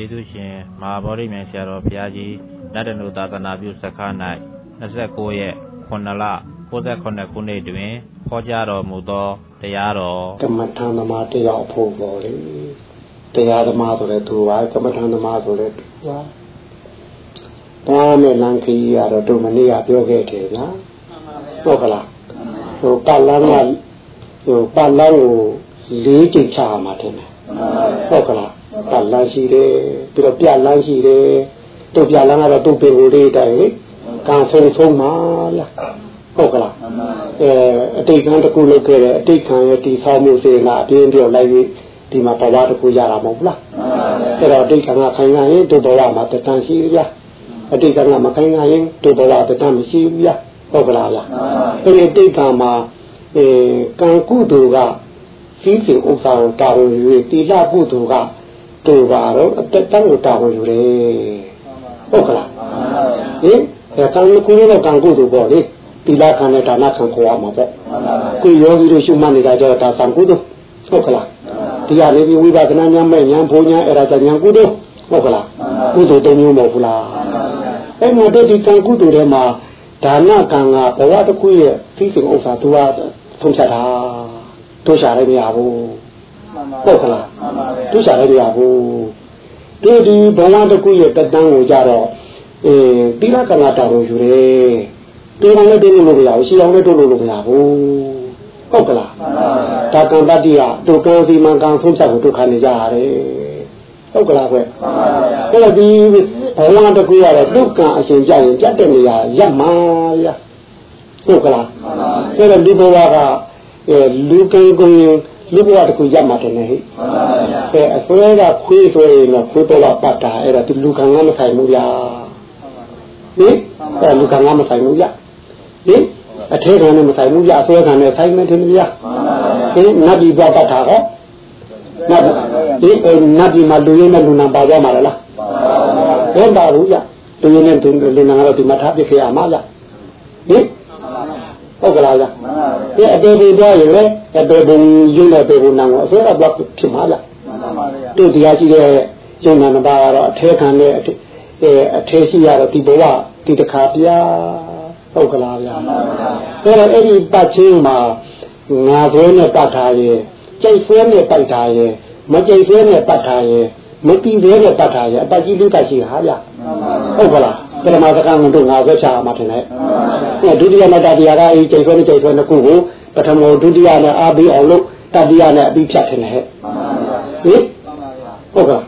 ကျေးဇူးရှင်မဟာဗောဓိမြိုင်ဆရာတော်ဘုရားကြီးလက်တနုသာသနာပြုစခန်း၌29ရက်9လ68ခုနှစ်တွင်ဟောကြားတော်မူသောတရားတော်ကမ္မထာသမားတယောက်ဖို့ပေါ်လေတရားသမားဆိုတဲ့သူပါကမ္မထာသမားဆိုတဲ့သူပါဘာနဲ့လမ်းခီးရတော့တို့မနေ့ကပြောခဲ့တယ်နော်ဟုတ်ကလားဟိုပတ်လန်းကဟိုပတ်လန်းကိုလေးကြိတ်ချမှာတယ်ဟုတ်ကလားပ တ်လန်းရှိတယ်ပြီးတော့ပြလန်းရှိတယ်တို့ပြလန်းကတော့တို့ပင်ကိုလေးတိုင်လေကံဆုံးဆုံးမှာဗျာဟုတ်ကလားအဲအတိတ်ကံတစ်ခုလုပ်ခဲ့တယ်အတိတ်ကံရဲ့တီဆောက်မှုစေနာအပြင်းပြောက်လိုက်ပြီးဒီမှာဘဝတစ်ခုရတာမဟုတ်လားအဲ့တော့အတိတ်ကံကခိုင်ခံရင်တို့ဘဝမှာတန်ရှိဗျာအတိတ်ကံကမခိုင်ခံရင်တို့ဘဝတန်မရှိဘူးဗျာဟုတ်ကလားဗျာအဲ့ဒီအတိတ်ကံမှာအဲကံကုသိုလ်ကစီးစိမ်ဥစ္စာကိုတာဝန်ယူတိလကုသိုလ်က တို့ပါတော့အတက်တန်းကိုတာဝန်ယူတယ်ဟုတ်ကလားဟင်အဲကံကုသိုလ်ကံကုသိုလ်ပေါ့လေတိလခံနဲ့ဒါနခံခေါ်ရမှာပေါ့ကိုယောဂီတို့ရှုမှတ်နေတာကြတော့ဒါသံကုသိုလ်ဟုတ်ကလားဒီရလေးပြီးဝိပဿနာဉာဏ်မဲ့ဉာဏ်ဘုံဉာဏ်အဲ့ဒါကြဉာဏ်ကုသိုလ်ဟုတ်ကလားကုသိုလ်တုံးမျိုးမဟုတ်ဘူးလားအဲ့မှာတို့ဒီကံကုသိုလ်ထဲမှာဒါနကံကဘဝတစ်ခုရဲ့သိစဉ်ဥစ္စာသူကထုံးချက်တာတို့ရှာလည်းမရဘူး ဟုတ်ကလားတို့ရှာလည်းမရဘူးတို့ဒီဘဝတစ်ခုရဲ့တက်တန်းကိုကြတော့အဲသီလကံကတာဝန်ယူတယ်တိုးအောင်လည်းတိုးလို့မရဘူးရှိအောင်လည်းတိုးလို့မရဘူးဟုတ်ကလားဒါကံတတ္တိကဒုက္ခစီမံကံဆုံးဖြတ်ကိုဒုက္ခနေကြရတယ်ဟုတ်ကလားခွဲအဲ့တော့ဒီဘဝတစ်ခုရတော့ဒုက္ခအရှင်ကြရင်ကြက်တဲ့နေရာရပ်မှာရဟုတ်ကလားအဲ့တော့ဒီဘဝကအဲလူကံကို လူဘဝတစ်ခုရပ်မှာတယ်ဟဲ့အဲအစွဲကခွေးဆိုရင်တော့ခွေးဘဝပတ်တာအဲ့ဒါဒီလူကံကမဆိုင်ဘူးလားဟင်အဲလူကံကမဆိုင်ဘူးလားဟင်အထဲခံနဲ့မဆိုင်ဘူးကြအဆွဲခံနဲ့ဆိုင်မယ်ထင်မလားဟင်နတ်ပြည်သွားတတ်တာဟောနတ်ဒီနတ်ပြည်မှာလူရင်းနဲ့လူနာပါသွားမှာလားဘယ်ပါဘူးကြလူရင်းနဲ့လူနာကတော့ဒီမှာထားပြခဲ့ရမှာကြဟင်ဟုတ်ကလားကြဒီအတေဒီသွားရင်လေ အတေဘုံရင်းတဲ့ပေဘုံနာကိုအဆွဲကဘလောက်ဖြစ်မှာလားတို့တရားရှိတဲ့ယုံနာနှစ်ပါးကတော့အထဲခံနဲ့အဲအထဲရှိရတော့ဒီဘဝဒီတခါပြာဟုတ်ကလားဗျာအဲ့တော့အဲ့ဒီပတ်ချင်းမှာငါဆွဲနဲ့ပတ်ထားရဲ့ကြိတ်ဆွဲနဲ့ပတ်ထားရဲ့မကြိတ်ဆွဲနဲ့ပတ်ထားရဲ့မတီးသေးနဲ့ပတ်ထားရဲ့အပတ်ကြီးလေးတက်ရှိဟာဗျာဟုတ်ကလားပထမစကားကတော့ငါဆွဲချာမှာထင်တယ်အဲ့ဒုတိယနဲ့တတိယကအေးကြိတ်ဆွဲနဲ့ကြိတ်ဆွဲနှစ်ခုကို ပထမဒုတိယနဲ့အားပေးအောင်လို့တတိယနဲ့အပြီးဖြတ်ထင်တယ်ဟဲ့ဟင်ဟုတ်ကလား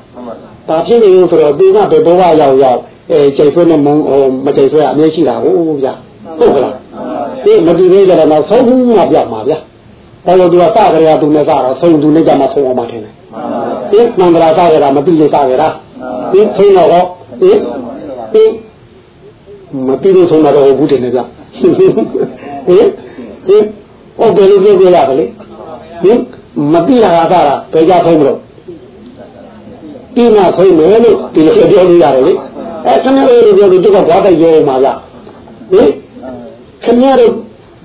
ဒါဖြစ်နေလို့ဆိုတော့ဒီကဘယ်ဘဝရောက်ရောက်အဲကြိတ်ဆွဲနဲ့မုံမကြိတ်ဆွဲအမြဲရှိတာဟုတ်ဗျာဟုတ်ကလားဒီမတူသေးကြတော့နောက်ဆုံးမှပြောက်မှာဗျာဘာလို့သူကစကြရသူနဲ့စတော့ဆုံးသူနဲ့ကြမှာဆုံးအောင်မထင်တယ်ဒီမန္တရာစကြရမတိလို့စကြရဒီဆုံးတော့ဒီဒီမတိလို့ဆုံးတော့ဘူးတင်နေဗျာဟင်ဟင် ဟုတ်တယ်လို့ပြောပြရတယ်လေဟင်မတိတာကစားတာဘယ်ကြဆုံးမလို့ဒီမှာခွင့်မယ်လို့ဒီလိုပြောလို့ရတယ်လေအဲခဏလေးပြောပြီးသူကဘာတိုက်ရောမှာဗျဟင်ခင်ဗျားတို့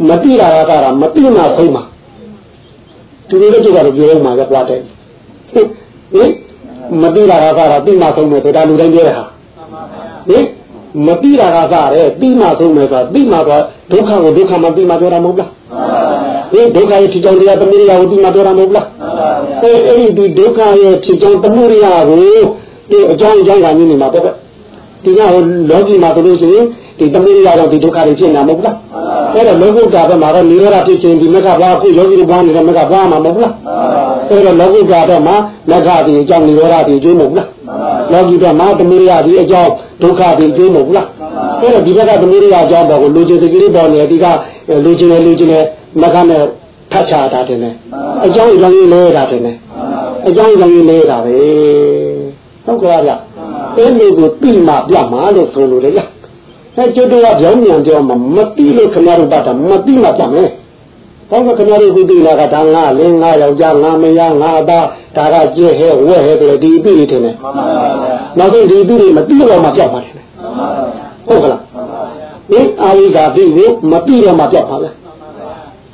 မတိတာကတာမတိမှဆုံးမှာသူတို့တို့ကတော့ပြောမှာကွာတဲ့ဟင်မတိတာကတာတိမှဆုံးမယ်ဒါလူတိုင်းပြောရဟာဟင်မတိတာကစားတယ်တိမှဆုံးမယ်ဆိုတာတိမှတော့ဒုက္ခကိုဒုက္ခမှတိမှပြောတာမဟုတ်လား ဟင်ဒုက္ခရဲ့ဖြစ်ကြောင်းတရားသမီးရာကိုတိမှပြောတာမဟုတ်လားအဲအဲ့ဒီဒုက္ခရဲ့ဖြစ်ကြောင်းသမီးရာကိုဒီအကြောင်းအကြောင်းကနေနေမှာပေါ့ဒီကဟိုလောကီမှာဆိုလို့ရှိရင်ဒီသမီးရတော့ဒီဒုက္ခတွေဖြစ်နေတာမဟုတ်လားအဲ့တော့လောကုတ္တဘက်မှာတော့နိရောဓဖြစ်ခြင်းဒီမကဘာခုယောဂီတွေဘာနေတဲ့မကဘာမှာမဟုတ်လားအဲ့တော့လောကုတ္တဘက်မှာမကဒီအကြောင်းနိရောဓဒီအကျိုးမဟုတ်လားလောကီဘက်မှာသမီးရဒီအကြောင်းဒုက္ခဒီအကျိုးမဟုတ်လားအဲ့တော့ဒီဘက်ကသမီးရအကြောင်းတော့လူချင်းတကယ်ပေါ်နေဒီကလူချင်းနဲ့လူချင်းနဲ့ မကနဲ့ထတ်ချတာတင်တယ်အကြောင်းအကြောင်းလေးလဲတာတင်တယ်အကြောင်းအကြောင်းလေးလဲတာပဲဟုတ်ကဲ့ဗျအဲ့ဒီကိုတိမှပြမှာလို့ဆိုလို့လေဗျအဲကျွတ်တော့ပြောင်းမြန်ပြောမှာမတိလို့ခင်ဗျားတို့တတ်တာမတိမှပြမယ်။ဘောကခင်ဗျားတို့ခုတိလာကဒါငါလင်းငါယောက်ျားငါမယားငါသားဒါကကြည့်ဟဲဝဲဟဲဆိုလေဒီအပိထင်တယ်။မှန်ပါဗျာ။နောက်ဆုံးဒီအပိတွေမတိတော့မှပြောက်ပါတယ်။မှန်ပါဗျာ။ဟုတ်ကလား။မှန်ပါဗျာ။ဒီအာဝိကပိကိုမတိတော့မှပြောက်ပါလား။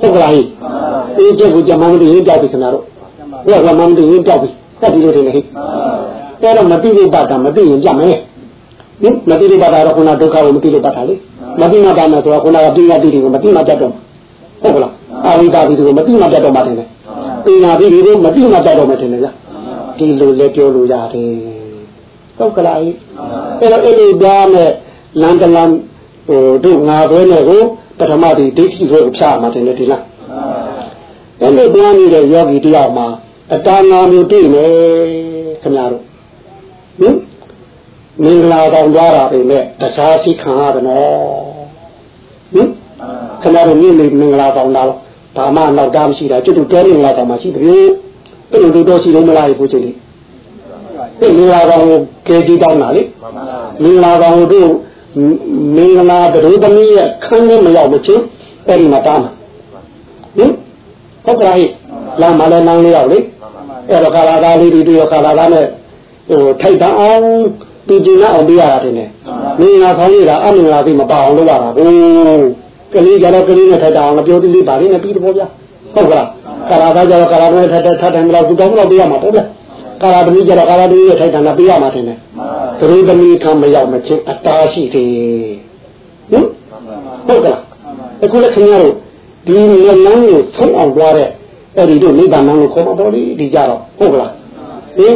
ဟုတ်ကလားဟိ။ဒီချက်ကိုကြမ္မမတိရင်ပြောက်ပြီခင်ဗျားတို့။ဘုရားကမ္မမတိရင်ပြောက်ပြီ။တက်ပြီလို့ထင်တယ်ဟိ။ဟအဲ့တော့မတိလို့ပတ်တာမတိရင်ကြမယ်ဟင်မတိလို့ပတ်တာတော့ခုနဒုက္ခကိုမတိလို့ပတ်တာလေမတိမှတ်တာနဲ့ဆိုတော့ခုနကပညာတိတွေကိုမတိမှတ်တတ်တော့ဟုတ်ကလားအာဝိတာတိတွေကိုမတိမှတ်တတ်တော့မှထင်တယ်ပညာတိတွေကိုမတိမှတ်တတ်တော့မှထင်တယ်ဗျဒီလိုလဲပြောလို့ရတယ်ဟုတ်ကလားအဲ့တော့အဲ့ဒီဒါနဲ့လန်တလန်ဟိုတို့ငါဘဲနဲ့ကို ပထမဒီဒိဋ္ဌိဘဲကိုဖြာမှာတင်တယ်ဒီလားအဲ့လိုပြောနေတဲ့ယောဂီတယောက်မှာအတားငါမျိုးတွေ့မယ်ခင်ဗျားတို့ဟင်မင်္ဂလာဆောင်ကြတာပဲနဲ့တခြားရှိခံရတယ်နော်ဟင်ခင်ဗျားတို့မြင်နေမင်္ဂလာဆောင်တာလို့ဒါမှနောက်တာမရှိတာကျွတ်တူတဲမင်္ဂလာဆောင်မှရှိတယ်အဲ့လိုတော့ရှိလို့မလားဘုချင်းလေးဒီမင်္ဂလာဆောင်ကိုကဲကြည့်တောင်းတာလေမင်္ဂလာဆောင်တို့ မင်္ဂလာတရုသမီးရဲ့ခန်းထဲမရောက်မချင်းအဲ့ဒီမှာတားမှာဟင်ဟုတ်ကဲ့လာမလဲနန်းလေးရောက်လေအဲ့တော့ခါလာသားလေးတွေတွေ့ရခါလာသားနဲ့ဟိုထိုက်တန်းအောင်သူကျင်အောင်ပြရတာတင်တယ်မင်္ဂလာဆောင်ရတာအမင်္ဂလာသိမပါအောင်လုပ်ရတာဘိုးကလေးကြတော့ကလေးနဲ့ထိုက်တန်းအောင်ပြောတိလေးပါလေးနဲ့ပြီးတော့ဗျာဟုတ်ကလားခါလာသားကြတော့ခါလာနဲ့ထိုက်တန်းထိုက်တန်းတော့သူတောင်းတော့ပြရမှာပေါ့ဗျာကာလာသမီးကြတော့ကာလာသမီးရဲ့ထိုက်တန်းတာပြရမှာတင်တယ် သူတို့သမီးခံမရောက်မချင်းအတားရှိတယ်ဟင်ဟုတ်ကလားအခုလည်းခင်ဗျားတို့ဒီလမ်းကိုဆုံးအောင်သွားတဲ့အဲ့ဒီတို့နိဗ္ဗာန်ကိုခေါ်မှာပေါ့လေဒီကြတော့ဟုတ်ကလားဟင်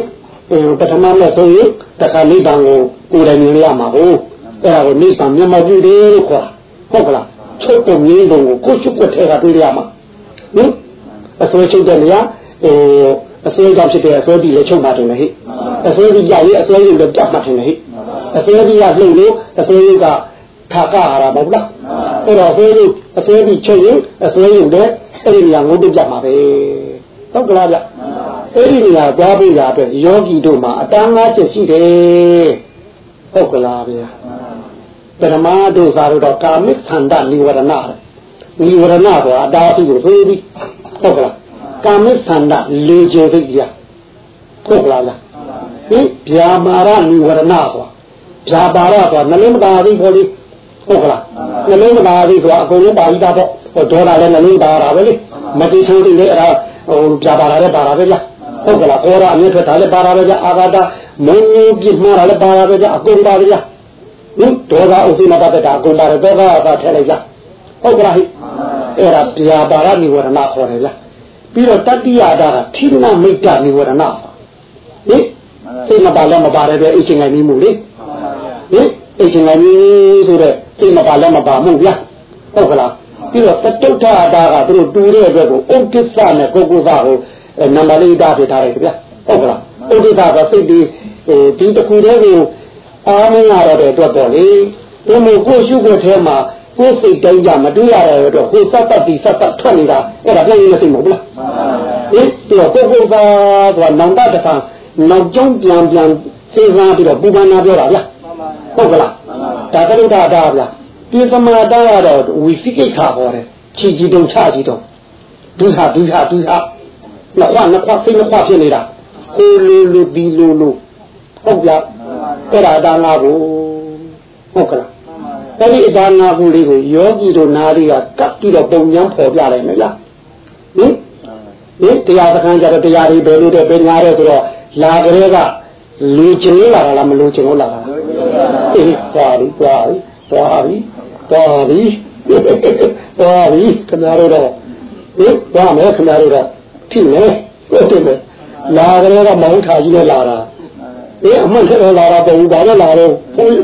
ပထမနဲ့ဆိုရင်တခါနိဗ္ဗာန်ကိုကိုယ်တိုင်မြင်ရမှာဟုတ်အဲ့ဒါကိုနိဗ္ဗာန်မျက်မှောက်ပြုတယ်လို့ခေါ်တာဟုတ်ကလားချုပ်ပုံရင်းပုံကိုကိုယ်ချုပ်ွက်ထဲကတွေ့ရမှာဟင်အစွဲချုပ်တဲ့နေရာဟိုအစွဲကြောင့်ဖြစ်တဲ့အစွဲပြီးလည်းချုပ်မှတင်တယ်ဟိ အစွဲပြီးကြရင်အစွဲရင်လည်းပြတ်မှတင်တယ်ဟိအစွဲပြီးကလှုပ်လို့အစွဲကထာကဟာရာမဟုတ်လားအဲ့တော့အစွဲပြီးအစွဲပြီးချုပ်ရင်အစွဲရင်လည်းအဲ့ဒီနေရာငုတ်ပြတ်မှာပဲဟုတ်ကလားဗျအဲ့ဒီနေရာသွားပြီးတာအတွက်ယောဂီတို့မှာအတန်းငါးချက်ရှိတယ်ဟုတ်ကလားဗျာပရမတို့သာတော့ကာမိသန္တនិဝရဏနိဝရဏဆိုတာအတားအဆီးကိုဆိုပြီးဟုတ်ကလားကာမိသန္တလေကျေသိရဟုတ်ကလားလား ဟင်ဗျာမာရနိဝရဏဆိုတာဗျာပါရဆိုတာနှလုံးမသားသိပေါ်လေးဟုတ်ကလားနှလုံးမသားသိဆိုတာအကုန်လုံးပါဠိတာပေါ့ဟိုဒေါ်လာလည်းနှလုံးသားတာပဲလေမတိချိုးလေးလည်းအဲ့ဒါဟိုဗျာပါရလည်းပါတာပဲဗျာဟုတ်ကလားခေါ်ရအမြဲထွက်တာလည်းပါတာပဲဗျာအာဂါတမုံကြီးပြမှားတာလည်းပါတာပဲဗျာအကုန်ပါပဲဗျာဟင်ဒေါသအုပ်စုနဲ့ပတ်သက်တာအကုန်ပါတယ်ဒေါသကထည့်လိုက်ဗျာဟုတ်ကလားဟိအဲ့ဒါဗျာပါရနိဝရဏခေါ်တယ်ဗျာပြီးတော့တတိယတာကထိဏမိတ်တနိဝရဏဟင် စိတ်မပါလည်းမပါတယ်ပဲအချင်းငယ်မျိုးမှုလေဟင်အချင်းငယ်မျိုးဆိုတော့စိတ်မပါလည်းမပါမှုဗျာဟုတ်ကလားပြီးတော့တတုဋ္ဌအတာကသူတို့တူတဲ့အတွက်ကိုဥဒ္ဒစ္စနဲ့ပုဂ္ဂိုလ်ကကိုနံပါတ်လေးတာဖြစ်ထားတယ်ဗျာဟုတ်ကလားဥဒ္ဒစ္စကစိတ်ဒီဟိုဒီတစ်ခုတည်းကိုအားမရတော့တဲ့အတွက်ပေါ့လေဒီမို့ကိုရှုခွက်ထဲမှာကိုယ်စိတ်တိုင်းကြမတွေ့ရတဲ့အတွက်ကိုယ်စက်ပတ်ပြီးစက်ပတ်ထွက်နေတာအဲ့ဒါပြန်ရင်းမသိမဟုတ်လားဟင်ဒီတော့ပုဂ္ဂိုလ်ကဆိုတာနောင်တတခါ နောက်ကျောင်းပြန်ပြန်စဉ်းစားပြီးတော့ပူပန်နာပြောတာဗျာဟုတ်ကလားဒါကရုဒ္ဒတာဗျာဒီသမာတာကတော့ဝိသိကိခါဟောတယ်ချီကြီးတုံချကြီးတုံဒုဟာဒုဟာဒုဟာနှစ်ခွနှစ်ခွစိတ်နှစ်ခွဖြစ်နေတာဟိုလိုလိုဒီလိုလိုဟုတ်ဗျာအဲ့ဒါဒါငါကိုဟုတ်ကလားအဲ့ဒီအဒါနာဘူးလေးကိုယောဂီတို့နာရီကကပ်ပြီးတော့ပုံညာပေါ်ပြလိုက်မယ်လားဟင်ဟင်တရားစခန်းကြတော့တရားတွေဘယ်လိုတဲ့ဘယ်ညာတဲ့ဆိုတော့ လာကြတဲ့ကလူချင်းလာတာလားမလူချင်းလာတာအေးသွားပြီသွားပြီသွားပြီသွားပြီသွားပြီခင်ဗျားတို့တော့ဟင်သွားမယ်ခင်ဗျားတို့တော့ထိမယ်ဟုတ်တယ်မယ်လာကြတဲ့ကမောင်းထားကြီးနဲ့လာတာအေးအမှန်ဆက်လာတာပုံဒါလည်းလာတော့ဘုန်း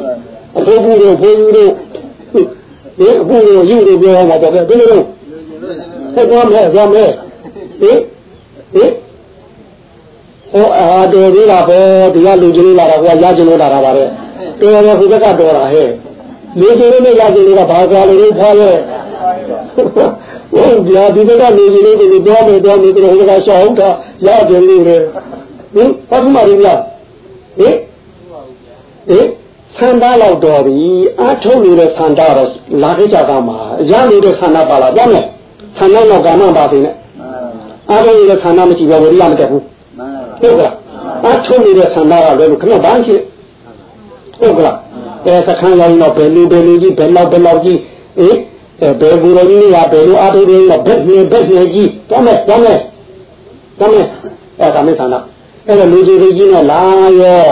အဖိုးဘူးတို့ဘုန်းကြီးတို့ဒီအခုယူနေပြောမှာတော့ဘယ်လိုလုပ်ဆက်သွားမယ်သွားမယ်ဟင်ဟင် ဟောအာတော်သေးတာပေါ့ဒီကလူကြီးလာတာဟိုကရကျင်လို့လာတာပါတဲ့တော်တယ်ခုဘက်ကတော်တာဟဲ့လူကြီးလေးနဲ့ရကျင်လို့ကဘာကြလို့ဖွာလဲဟုတ်ပြာဒီဘက်ကလူကြီးလေးတွေပြောမယ်ပြောမယ်ဒီဟိုကရှောင်းတာရကျင်လို့လေဟင်ဘာမှမရဘူးလားဟင်ဟင်ဆန္ဒလောက်တော်ပြီအထုံးနေတဲ့ဆန္ဒတော့လာခဲ့ကြတာမှာရနေတဲ့ဆန္ဒပါလားပြောမယ်ဆန္ဒတော့ကာမပါသေးနဲ့အထုံးနေတဲ့ဆန္ဒမရှိဘဲဝိရိယမတက်ဘူး ဟုတ်ကလားအထုံးနေတဲ့ဆန္ဒကလည်းခဏဘာရှိဟုတ်ကလားအဲစခန်းရောက်တော့ဘယ်လူဘယ်လူကြီးဘယ်လောက်ဘယ်လောက်ကြီးအေးဘယ်ဘူရောကြီးကဘယ်လိုအားထုတ်နေတော့ဘက်နေဘက်နေကြီးတမ်းမဲ့တမ်းမဲ့တမ်းမဲ့အဲဒါမဲ့ဆန္ဒအဲ့တော့လူကြီးကြီးနဲ့လာရော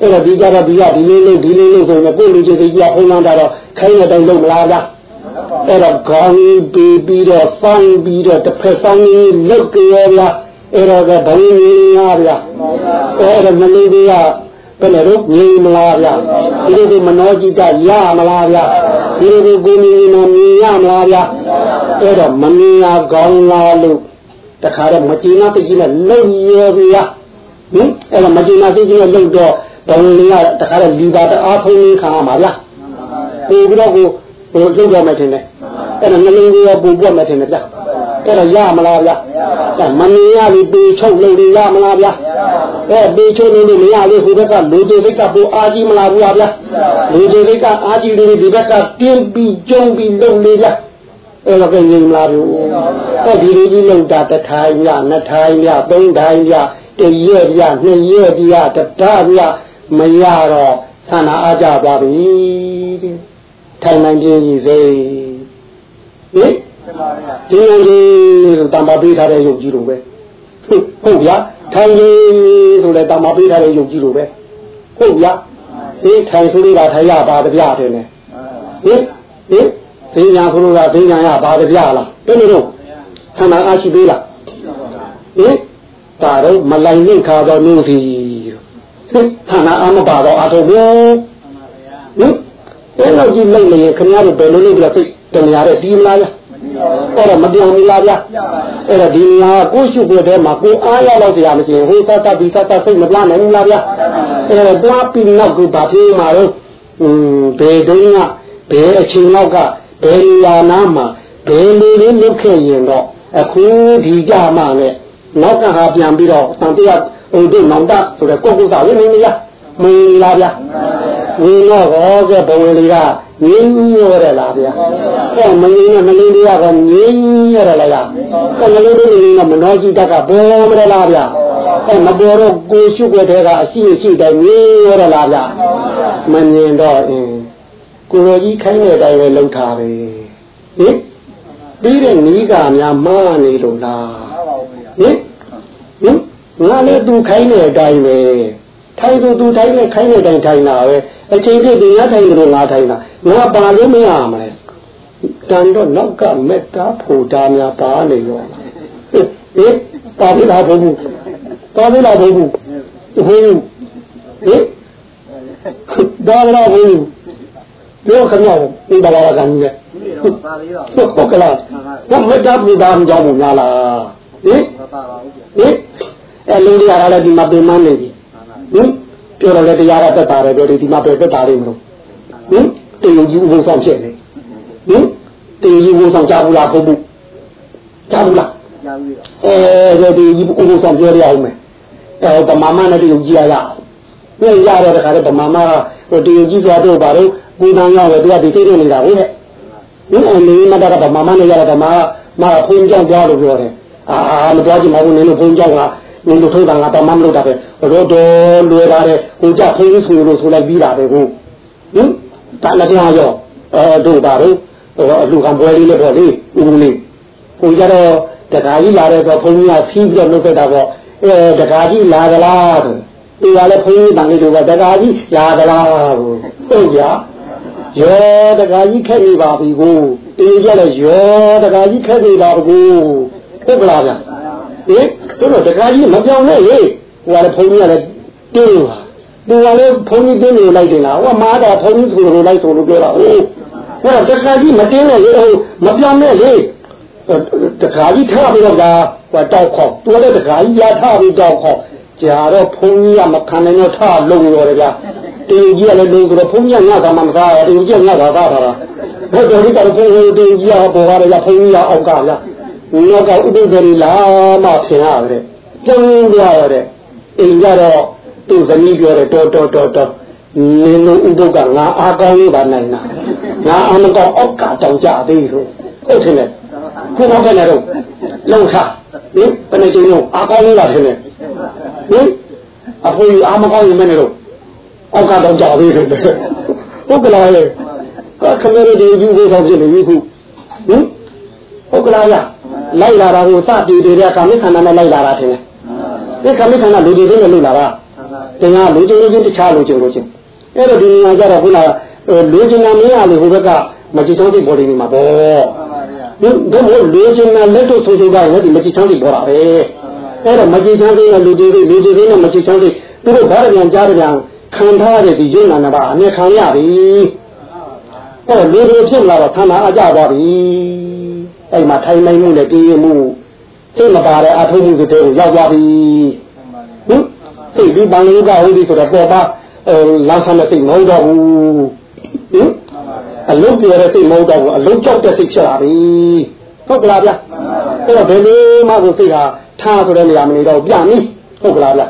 အဲ့တော့ဒီကြတော့ဒီကဒီလေးလေးဒီလေးလေးဆိုရင်ကိုလူကြီးကြီးကဖုံးလာတော့ခိုင်းတဲ့တိုင်လုံးမလားဗျာအဲ့တော့ခေါင်းပြီးပြီးတော့စောင်းပြီးတော့တစ်ဖက်ဆောင်ကြီးလုတ်ကြရဗျာ အဲ့တော့ကဘုံကြီးရဗျာအဲ့တော့မလေးတွေကဘယ်လိုငြိမ်မလားဗျာဒီလိုဒီမနောจิตရမလားဗျာဒီလိုဒီကိုမြင်နေမြင်ရမလားဗျာအဲ့တော့မမြင်ရကောင်းလားလို့တခါတော့မကြည်နာတကြီးနဲ့လုံရဗျာဟင်အဲ့တော့မကြည်နာတကြီးနဲ့လုံတော့ဘုံလေးကတခါတော့လီပါတအားဖုံးနေခါမှာဗျာပြီးပြီးတော့ကိုဟိုလုံတော့မှထင်တယ်အဲ့တော့နှလုံးကြီးရောပူပွက်မှထင်တယ်ဗျာ အဲ့တော့ရမလားဗျာမမြင်ရလို့ပေချုပ်လို့ရမလားဗျာအဲပေချုပ်လို့မရလို့ဟိုဘက်ကလူတွေဘက်ကပူအားကြီးမလားဗျာလူတွေဘက်ကအားကြီးလို့ဒီဘက်ကတင်းပြီးကျုံပြီးလုံလေဗျာအဲ့တော့ကငြိမ်လာပြီ။အဲ့ဒီလိုကြီးလုံတာတစ်ထိုင်ရနှစ်ထိုင်ရသုံးထိုင်ရတရက်ရနှစ်ရက်ရတတားရမရတော့သနာအားကြသွားပြီ။ထိုင်နိုင်ပြင်းကြီးစိဟင် ဒီလိုကြီးတံပါပေးထားတဲ့ယုတ်ကြီးလိုပဲဟုတ်ဗျာထိုင်ကြီးဆိုလဲတံပါပေးထားတဲ့ယုတ်ကြီးလိုပဲဟုတ်ဗျာအေးထိုင်ဆိုလို့ကထိုင်ရပါတပြားတယ်နဲ့ဟင်ဟင်သိညာဆိုလို့ကသိညာရပါတပြားလားဘယ်လိုတော့ခန္ဓာအားရှိသေးလားဟင်ဒါတော့မလိုက်နေခါတော့လို့စီဟင်ခန္ဓာအားမပါတော့အထုပ်ဘူးဟင်အဲ့လိုကြီးလိုက်နေခင်ဗျားတို့ဘယ်လိုလုပ်ကြစိတ်တဏှာတဲ့ဒီမလားဗျာ အဲ့တော့မပြောင်းဘူးလားဗျာအဲ့တော့ဒီနေရာကိုရှုပ်ပြတဲ့မှာကိုအားရတော့ကြာမရှိရင်ဟိုသတ်သတ်ဒီသတ်သတ်စိတ်မပြနိုင်ဘူးလားဗျာအဲ့တော့တွားပြီးနောက်ကဘာဖြစ်မှာတော့อืมဘယ်တုန်းကဘယ်အချိန်လောက်ကဘယ်နေရာနာမှာဘယ်လိုလေးလုပ်ခဲ့ရင်တော့အခုဒီကြမှာနဲ့နောက်ကဟာပြန်ပြီးတော့တန်တရားဟိုတို့နောင်တဆိုတဲ့ကိုကုသဝိနေနေလား မင်းလားဗျာဝင်းတော့ဟောကဘဝလေးကငင်းရောတယ်လားဗျာအဲမငင်းနဲ့မလေးလေးကငင်းရတယ်လားအဲမလေးလေးလေးကမနှောကြည့်တတ်ကပေါ်မရလားဗျာအဲမပေါ်တော့ကိုရှုွက်တဲ့ကအရှိရှိတိုင်းငင်းရတယ်လားဗျာမငင်းတော့အင်းကိုရောကြီးခိုင်းတဲ့အတိုင်းပဲလုံထားပဲဟင်ပြီးတဲ့နီးကများမှားနေလို့လားဟင်ဟင်ငါလည်းသူခိုင်းတဲ့အတိုင်းပဲ ထိုင်သူသူထိုင်နဲ့ခိုင်းတဲ့တိုင်းထိုင်တာပဲအချိန်ပြည့်ဒီရထိုင်လို့ငါထိုင်တာငါပါလို့မရမလဲတန်တော့နောက်ကမေတ္တာဖို့တာများပါနေရောဟေးပါပြီလားဘုဘူးပါပြီလားဘုဘူးဟေးဟေးဒါလားဘုဘူးပြောခဏဒီဘာလာကန်နေဟုတ်ကလားဘာမေတ္တာပူတာကြောင့်မများလားဟေးဟေးအဲလူတွေအားလည်းဒီမှာပြင်မနေပြီ ဟင်ပြောတော့လေတရားကတက်တာတယ်ပြောဒီမှာပဲတက်တာလေးမလို့ဟင်တေယုံကြီးဥပုသ်ဆောင်ဖြစ်နေဟင်တေယုံကြီးဥပုသ်ဆောင်ကြားဘူးလားဘုဘူးကြားဘူးလားကြားဘူးအဲဒီဒီဥပုသ်ဆောင်ပြောရအောင်မယ်အဲဗမာမနဲ့တေယုံကြီးရရပြန်ရတော့တခါတော့ဗမာမကဟိုတေယုံကြီးသွားတော့ပါတော့ပူတန်းရောက်တယ်သူကဒီသိနေနေတာဟုတ်ရဲ့ဟင်အနေနဲ့တော့ဗမာမနဲ့ရတော့ဗမာမကဖုန်းကြောက်သွားလို့ပြောတယ်အာမသွားကြည့်မဟုတ်ဘူးနင်တို့ဖုန်းကြောက်က နင်တို့ထုတ်တာငါတော့မမလုပ်တာပဲတော့တော့လွယ်တာတဲ့ဟိုကြဖိန်းဆိုလို့ဆိုလိုက်ပြီးတာပဲကိုဟင်ဒါလည်းကြားရောအဲတို့ပါတော့အလူကံပွဲလေးလည်းပေါ့လေဦးလေးဟိုကြတော့တခါကြီးလာတဲ့တော့ဘုန်းကြီးကဖီးပြီးတော့လုပ်ခဲ့တာပေါ့အဲတခါကြီးလာကြလားဆိုဒီကလည်းဘုန်းကြီးတန်လေးတို့ကတခါကြီးလာကြလားဟုတ်ကြရောတခါကြီးခက်နေပါပြီကိုတင်းကြလည်းရောတခါကြီးခက်နေပါဘူးဟုတ်ကလားဗျ ဟင်တို့တော့တခါကြီးမပြောင်းနဲ့ဟေးဟိုကလည်းဘုန်းကြီးကလည်းတင်းလာသူကလည်းဘုန်းကြီးတင်းနေလိုက်တယ်လားဟိုကမားတာဘုန်းကြီးဆိုလို့လိုက်ဆိုလို့ပြောတာဟိုဟိုတခါကြီးမတင်းနဲ့ဟေးမပြောင်းနဲ့ဟေးတခါကြီးထားပြီးတော့ဒါဟိုတောက်ခေါက်သူလည်းတခါကြီးလာထားပြီးတောက်ခေါက်ကြာတော့ဘုန်းကြီးကမခံနိုင်တော့ထားလုံရောတယ်ဗျာတင်းကြီးကလည်းလုံဆိုတော့ဘုန်းကြီးကညတာမှမစားရတင်းကြီးကညတာသားတာဘယ်တော်ကြီးကတော့ဘုန်းကြီးတင်းကြီးကပေါ်ရတယ်ဗျာဘုန်းကြီးကအောက်ကဗျာ နောက်ကဥပ္ပဒေလာမှဆင်ရတယ်ကျုံပြရတဲ့အိမ်ကြတော့သူ့ဇနီးပြောတယ်တော်တော်တော်တော်နင်းတို့ဥပုပ်ကငါအားကောင်းလို့ပါနိုင်တာငါအမကောအောက်ကတောင်ကြသေးလို့ဟုတ်တယ်လေခုတော့ဘယ်နဲ့တော့လုံခဟင်ဘယ်နဲ့ကျင်းလို့အားကောင်းလို့လားထင်တယ်ဟင်အဖိုးအားမကောင်းရင်မနဲ့တော့အောက်ကတောင်ကြသေးတယ်ဟုတ်ကလားလေခမရတဲ့ယူဖို့ဆောင်ဖြစ်နေပြီခုဟင်ဟုတ်ကလားလား လိုက်လာတာကိုစတည်တည်တဲ့ကာမိခန္ဓာနဲ့လိုက်လာတာထင်တယ်ဟဒီကမိခန္ဓာလူတွေနဲ့လို့လာတာတရားလူချင်းလူချင်းတခြားလူချင်းလူချင်းအဲ့တော့ဒီနေရာကျတော့ခုနလူချင်းနာမင်းရလေဟိုဘက်ကမကြည့်ချောင်းတိပေါ်နေမှာပေါ့ဒီတော့လူချင်းနာလက်တို့ဆိုဆိုတာလည်းဒီမကြည့်ချောင်းတိပေါ်တာပဲအဲ့တော့မကြည့်ချောင်းတိကလူတွေလူတွေနဲ့မကြည့်ချောင်းတိသူတို့ဘာပြန်ကြားပြန်ခံထားတဲ့ဒီရုပ်နာနာပါအနေခံရပြီအဲ့လူတွေဖြစ်လာတော့ခန္ဓာအကြသွားပြီ အဲ့မှာထိုင်နိုင်မှုနဲ့တည်ရမှုစိတ်မပါတဲ့အထုံးမှုတွေရောက်သွားပြီဟင်စိတ်ဒီဘန်လေးကဟိုဒီဆိုတော့ပေါ်ပါလမ်းဆန်းတဲ့စိတ်မဟုတ်တော့ဘူးဟင်အလုံးပြရတဲ့စိတ်မဟုတ်တော့ဘူးအလုံးကြောက်တဲ့စိတ်ဖြစ်လာပြီဟုတ်ကလားဗျအဲ့တော့ဘယ်လိုမှကိုစိတ်ဟာထားဆိုတဲ့နေရာမနေတော့ပြပြီဟုတ်ကလားဗျ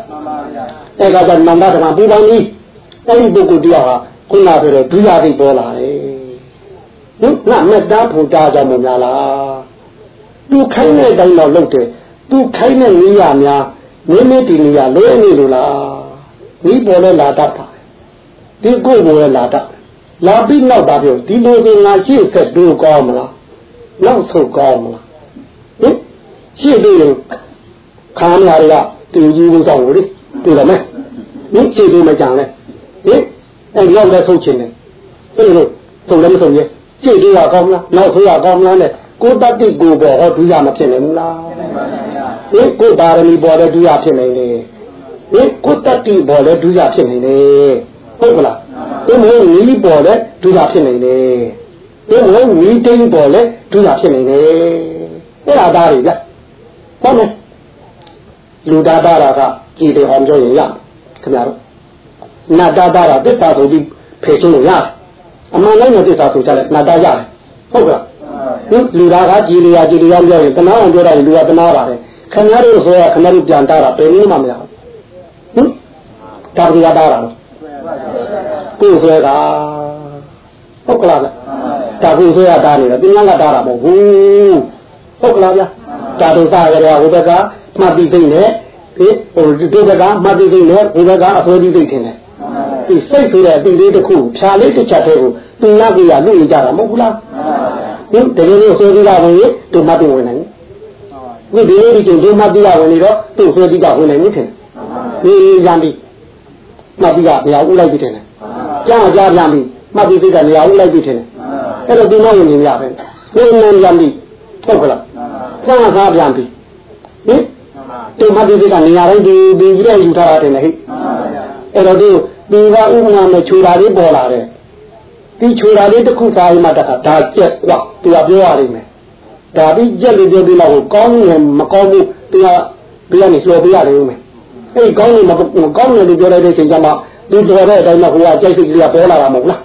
အဲ့ကကြနန္ဒဓမ္မပူပန်ပြီအဲ့ဒီပုဂ္ဂိုလ်တရားဟာခုနဆိုတော့ဒုရသိပေါ်လာတယ်ဟ င်ငါမေတ္တာဖူတာကြောင့်မများလားသူခိုင်းတဲ့အတိုင်းတော့လုပ်တယ်သူခိုင်းတဲ့နေရာများမိမိဒီနေရာလွဲနေလို့လားဒီပေါ်လဲလာတတ်တာဒီကိုယ်ပေါ်လဲလာတတ်လာပြီးနောက်တာပြောဒီလိုကငါရှေ့ဆက်တူကောင်းမလားနောက်ဆုတ်ကောင်းမလားဟင်ရှေ့ပြီးရင်ခါမရတွေကတင်ကြီးလို့ဆောင်လို့လေတွေ့တယ်မယ်ဟင်ရှေ့ပြီးမကြံလဲဟင်အဲ့ရောက်လဲဆုတ်ချင်တယ်အဲ့လိုဆုတ်လည်းမဆုတ် ရဲ့ရှေ့ပြီးရကောင်းမလားနောက်ဆုတ်ရကောင်းမလားနဲ့ကိုတတ္တိကိုပေါ်ဟောဒုရမဖြစ်နိုင်ဘူးလားဟင်ကိုပါရမီပေါ်တဲ့ဒုရဖြစ်နိုင်တယ်ဟင်ကိုတတ္တိပေါ်တဲ့ဒုရဖြစ်နိုင်တယ်ဟုတ်ကလားဒီမို့နီးပေါ်တဲ့ဒုရဖြစ်နိုင်တယ်ဒီမို့နီးတိန်ပေါ်တဲ့ဒုရဖြစ်နိုင်တယ်အဲ့ဒါသားတွေဗျဟုတ်မယ်လူသားသားကကြည်တယ်အောင်ပြောရင်ရခင်ဗျားတို့နတ်သားသားကသစ္စာဆိုပြီးဖေချင်းလို့ရတယ် အမှန်တိုင်းနဲ့သစ္စာဆိုကြတယ်နတ်သားရတယ်ဟုတ်ကလားလူသားကကြည်လျာကြည်လျာပြောရင်တနာအောင်ပြောတာလူကတနာပါတယ်ခင်ဗျားတို့ဆိုရခင်ဗျားတို့ပြန်တာတာဘယ်နည်းမှမရဘူးဟင်တာပြရတာလားကိုယ်ဆွဲတာဟုတ်ကလားတာကိုယ်ဆွဲရတာနေတယ်တင်ကတာတာမဟုတ်ဘူးဟုတ်ကလားဗျာတာတို့စားကြရဟိုဘက်ကမှတ်ပြီးသိနေဒီဟိုဒီဘက်ကမှတ်ပြီးသိနေဟိုဘက်ကအဆွဲပြီးသိထင်တယ် ဒီစိတ်ဆိုတဲ့အတိလေးတစ်ခုဖြာလေးတစ်ချက်တည်းကိုတင်ကကြရလွတ်နေကြတာမဟုတ်ဘူးလားဟင်တကယ်လို့ဆွဲပြီးတာဝင်ရင်သူမှတ်ပြီးဝင်နိုင်ဒီဒီလေးဒီကျုံသူမှတ်ပြီးတာဝင်နေတော့သူ့ဆွဲပြီးတာဝင်နိုင်နေတယ်ဒီရံပြီးမှတ်ပြီးတာဘယ်အောင်ဥလိုက်ပြီးတယ်ကြားကြားပြန်ပြီးမှတ်ပြီးသိတာနေရာဥလိုက်ပြီးတယ်အဲ့တော့ဒီမဝင်နေရပဲဒီနန်းရံပြီးဟုတ်ကလားကြားစားပြန်ပြီးဟင်ဒီမှတ်ပြီးသိတာနေရာတိုင်းဒီဒီကြီးရဲ့ယူထားတာတယ်ဟဲ့အဲ့တော့ဒီ ဒီကဥပမာနဲ့ခြူတာလေးပေါ်လာတယ်ဒီခြူတာလေးတစ်ခုစားရင်မှတခါဒါကြက်တော့သူကပြောရလိမ့်မယ်ဒါပြီးကြက်လေးပြောပြီးတော့ကောင်းတယ်မကောင်းဘူးသူကဒီကနေလှော်ပြရတယ်ဦးမယ်အဲ့ကောင်းတယ်မကောင်းတယ်လို့ပြောလိုက်တဲ့အချိန်ကျမှဒီတော်တဲ့အတိုင်းမှာဟိုကကြိုက်စိတ်ကလေးကပေါ်လာတာမဟုတ်လား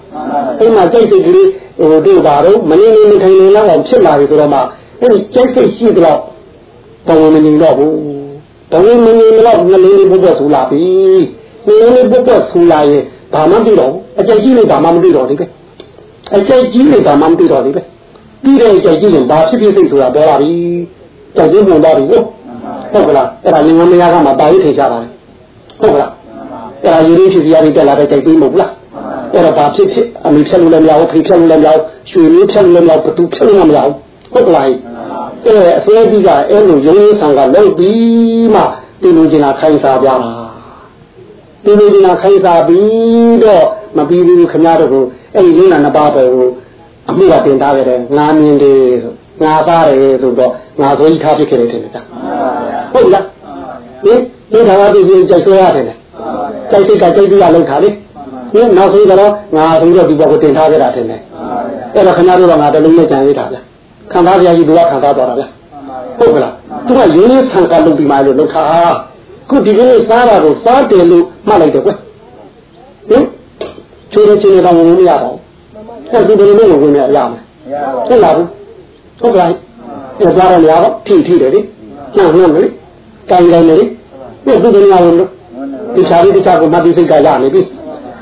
အဲ့မှာကြိုက်စိတ်ကလေးဟိုတို့ပါတော့မနေနေမထိုင်နေတော့ဖြစ်လာပြီဆိုတော့မှအဲ့ဒီကြိုက်စိတ်ရှိတော့တော်ဝင်မနေတော့ဘူးတော်ဝင်မနေတော့ငလေးလေးပုတ်ပုတ်ဆူလာပြီ ငလေးလေးပုတ်ပုတ်ဆူလာရင်ဘာမှမသိတော့အကြိုက်ကြီးလေးဘာမှမသိတော့ဒီပဲအကြိုက်ကြီးလေးဘာမှမသိတော့ဒီပဲပြီးတဲ့အကြိုက်ကြီးရင်ဘာဖြစ်ဖြစ်စိတ်ဆိုတာပေါ်လာပြီကြိုက်ကြီးဝင်သွားပြီဟုတ်ဟုတ်ကလားအဲ့ဒါငငမရကမှပါရိထေချတာလေဟုတ်ကလားအဲ့ဒါယူရင်းဖြစ်စီရည်တက်လာတဲ့ကြိုက်သေးမဟုတ်လားအဲ့တော့ဘာဖြစ်ဖြစ်အမိဖြတ်လို့လည်းမရဘူးဖိဖြတ်လို့လည်းမရဘူးရွှေလေးဖြတ်လို့လည်းမရဘူးဘသူဖြတ်လို့လည်းမရဘူးဟုတ်ကလားအဲ့အစွဲကြီးကအဲ့လိုရုံးရင်းဆံကလောက်ပြီးမှဒီလိုချင်တာခိုင်းစားပြတာ ဒီလိုချင်တာခိုင်းစားပြီးတော့မပြီးဘူးခင်ဗျားတို့ကအဲ့ဒီလင်းနာနှစ်ပါးပဲကိုအမှုကတင်ထားကြတယ်ငါမြင်တယ်ဆိုငါသားတယ်ဆိုတော့ငါဆိုကြီးထားပြခဲ့တယ်တဲ့ဟုတ်လားဟင်ဒီထာဝရပြည်ကြိုက်ဆွဲရတယ်ကြိုက်စိတ်ကကြိုက်ပြီးရလောက်တာလေဒီနောက်ဆုံးတော့ငါဆိုတော့ဒီဘက်ကိုတင်ထားကြတာတင်တယ်အဲ့တော့ခင်ဗျားတို့ကငါတလုံးနဲ့ကြံရတာဗျခံစားပြကြီးသူကခံစားသွားတာဗျဟုတ်ကလားသူကရင်းရင်းဆံကလုပ်ပြီးမှလို့လောက်တာ ခုဒီကနေ့စားတာကိုစားတယ်လို့မှတ်လိုက်တယ်ကွဟင်ချိုးရချင်းတော့ဝင်မရပါဘူးအဲ့ဒီဘယ်လိုလုပ်ဝင်ရရမလဲဟုတ်လားဟုတ်ကလားအဲ့ဒါတော့လည်းထိထိတယ်လေနှံ့နှံ့လေတိုင်တိုင်လေဒီဘယ်လိုလုပ်လို့ဒီခြားလေးတစ်ခြားကိုမှတ်ပြီးစိတ်ကရနေပြီ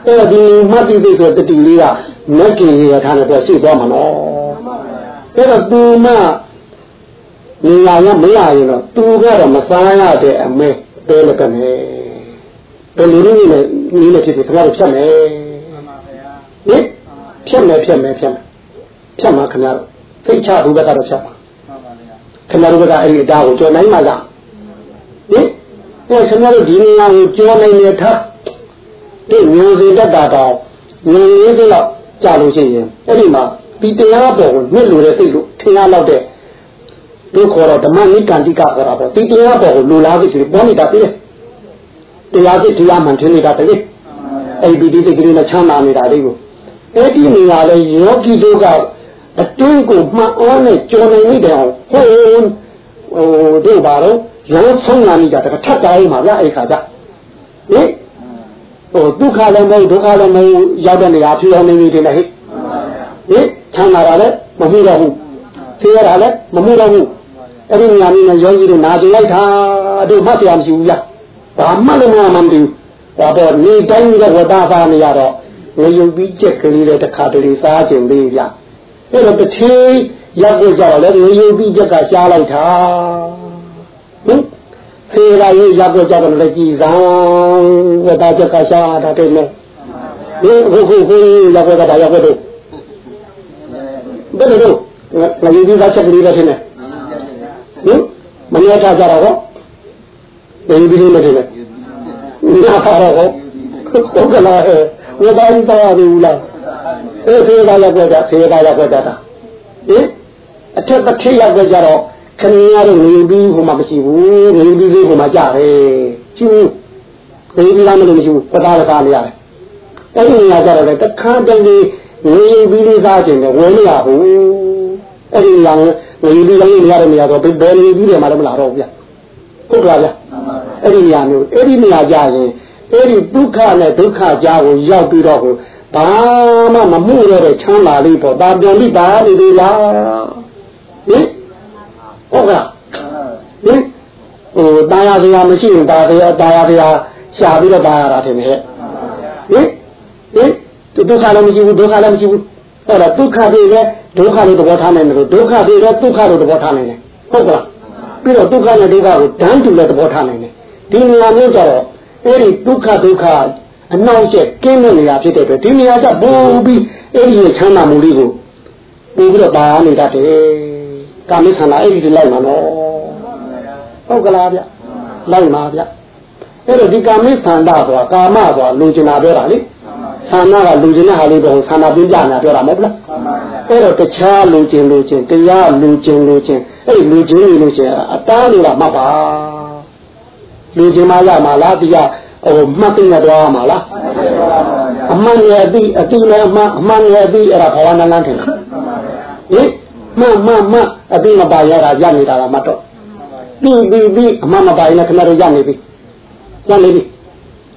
အဲ့တော့ဒီမှတ်ပြီးစိတ်ဆိုတတိလေးကမက်ကင်ရထားတဲ့ပြရှိသွားမှာနော်အဲ့တော့သူမနေရာရမရရင်တော့သူကတော့မစားရတဲ့အမဲ တဲလကနေဘယ်လိုနည်းနဲ့နည်းနဲ့ဖြစ်ဖြစ်ခင်ဗျားတို့ဖြတ်မယ်ဟင်ဖြတ်မယ်ဖြတ်မယ်ဖြတ်မယ်ဖြတ်မှာခင်ဗျားတို့သိချဘူးဘက်ကတော့ဖြတ်ပါခင်ဗျားတို့ဘက်ကအဲ့ဒီအတားကိုကြော်နိုင်မှာလားဟင်အဲခင်ဗျားတို့ဒီနေရာကိုကြောနိုင်နေထားဒီမျိုးစေတတ်တာတော့မျိုးရင်းတော့ကြာလို့ရှိရင်အဲ့ဒီမှာဒီတရားပေါ်ကိုညှစ်လို့တဲ့စိတ်လို့ထင်ရတော့တဲ့ တို့ခေါ်တော့ဓမ္မနိကန္တိကခေါ်တာပေါ့ဒီတရားပေါ်ကိုလူလားစိတ်တွေပေါ်နေတာပြည့်တယ်တရားစိတ်တရားမှန်ထင်နေတာတည်းအဲ့ဒီဒီတိကလေးနဲ့ချမ်းသာနေတာလေးကိုအဲ့ဒီနေရာလေယောဂီတို့ကအတွင်းကိုမှတ်အောင်နဲ့ကြော်နေနေတယ်အောင်ဟိုဟိုတို့ပါတော့ရောဆုံးလာနေကြတယ်ထပ်တိုင်းမှာဗျအဲ့ခါကျဟင်ဟိုဒုက္ခလည်းမဟုတ်ဒုက္ခလည်းမဟုတ်ရောက်တဲ့နေရာဖြစ်အောင်နေနေတယ်ဟဲ့ဟင်ချမ်းသာတာလည်းမမှုတော့ဘူးသိရတာလည်းမမှုတော့ဘူး အဲ့ဒီနေရာလေးနဲ့ယောဂီတို့နာကျင်လိုက်တာတို့မှတ်ပြမရှိဘူးဗျဘာမှလည်းမမှန်ဘူးဒါတော့နေတိုင်းကဝတ္တပါနေရတော့ငရုပ်ပြီးချက်ကလေးတဲ့တစ်ခါတလေစားခြင်းလေးဗျအဲ့တော့တစ်ထေးရောက်ကြတော့လေငရုပ်ပြီးချက်ကရှားလိုက်တာဟင်ဖေးလာရေးရောက်ကြတော့လည်းကြည်စံဝတ္တချက်ကရှားတာတဲ့နဲ့ဒီဟုတ်ဟုတ်ဟုတ်ရောက်ကြတာရောက်ကြတော့ဘယ်လိုလဲငရုပ်ပြီးချက်ကလေးတဲ့နဲ့ဟ င်မနေ့ကကြတော့ဟောငရုပ်ပြီးနဲ့တဲ့နာဖာတော့ဟုတ်ကလားဝေဒန်တော်ရည်လားအေးသေးတာရောက်ကြတာသေးတာရောက်ကြတာဟင်အထက်တစ်ထိပ်ရောက်ကြတော့ခဏရတော့နေပြီးဟိုမှာမရှိဘူးနေပြီးသေးဟိုမှာကြတယ်ရှိဘူးနေပြီးလားမလို့မရှိဘူးပတာပတာနေရတယ်အဲ့ဒီနေရာကြတော့လေတခါတည်းနေပြီးလေးစားခြင်းနဲ့ဝယ်မရဘူးအဲ့ဒီနေရာ နေပြီးလည်းနေရတဲ့နေရာတော့ဘယ်နေပြီးတယ်မှလည်းမလာတော့ဘူးဗျဟုတ်ကလားဗျအဲ့ဒီနေရာမျိုးအဲ့ဒီနေရာကြရင်အဲ့ဒီဒုက္ခနဲ့ဒုက္ခကြားကိုရောက်ပြီးတော့ဟိုဘာမှမမှုရတဲ့ချမ်းသာလေးပေါ့ဒါပြန်ပြီးပါနေသေးလားဟင်ဟုတ်ကဲ့ဟင်ဟိုတာယာစရာမရှိရင်တာယာတာယာစရာရှာပြီးတော့တာယာတာထင်တယ်ဟင်ဟင်ဒုက္ခလည်းမရှိဘူးဒုက္ခလည်းမရှိဘူး အဲ့ဒါဒုက္ခတွေလည်းဒုက္ခလို့သဘောထားနိုင်တယ်လို့ဒုက္ခတွေလည်းဒုက္ခလို့သဘောထားနိုင်တယ်ဟုတ်ကဲ့ပြီးတော့ဒုက္ခနဲ့ဒုက္ခကိုတန်းတူလည်းသဘောထားနိုင်တယ်ဒီနေရာမျိုးကျတော့အဲ့ဒီဒုက္ခဒုက္ခအနောက်ကျက်ကင်းတဲ့နေရာဖြစ်တဲ့အတွက်ဒီနေရာကပို့ပြီးအဲ့ဒီချမ်းသာမှုလေးကိုပို့ပြီးတော့ပါနေတတ်တယ်ကာမိခန္ဓာအဲ့ဒီဒီလိုက်မှာနော်ဟုတ်ကလားဗျလိုက်ပါဗျအဲ့တော့ဒီကာမိခန္ဓာဆိုတာကာမဆိုတာလူကျင်တာပြောတာလေ ခန္ဓာကလူကျင်တဲ့ဟာလေးတော့ခန္ဓာပြင်းပြနေတာပြောတာမဟုတ်လားအဲ့တော့တခြားလူကျင်လူကျင်တရားလူကျင်လူကျင်အဲ့ဒီလူကျင်နေလို့ရှိရင်အတားလို့လားမှတ်ပါလူကျင်မရမှာလားတရားဟိုမှတ်သိနေတော့မှာလားအမှန်ရဲ့အတိအတိလည်းအမှန်အမှန်ရဲ့အတိအဲ့ဒါဘာဝနာလန်းထင်ဟင်မှန်မှန်မှန်အတိမပါရတာရနေတာလားမတော့ပြီးပြီးပြီးအမှန်မပါရင်လည်းခဏတော့ရနေပြီရနေပြီ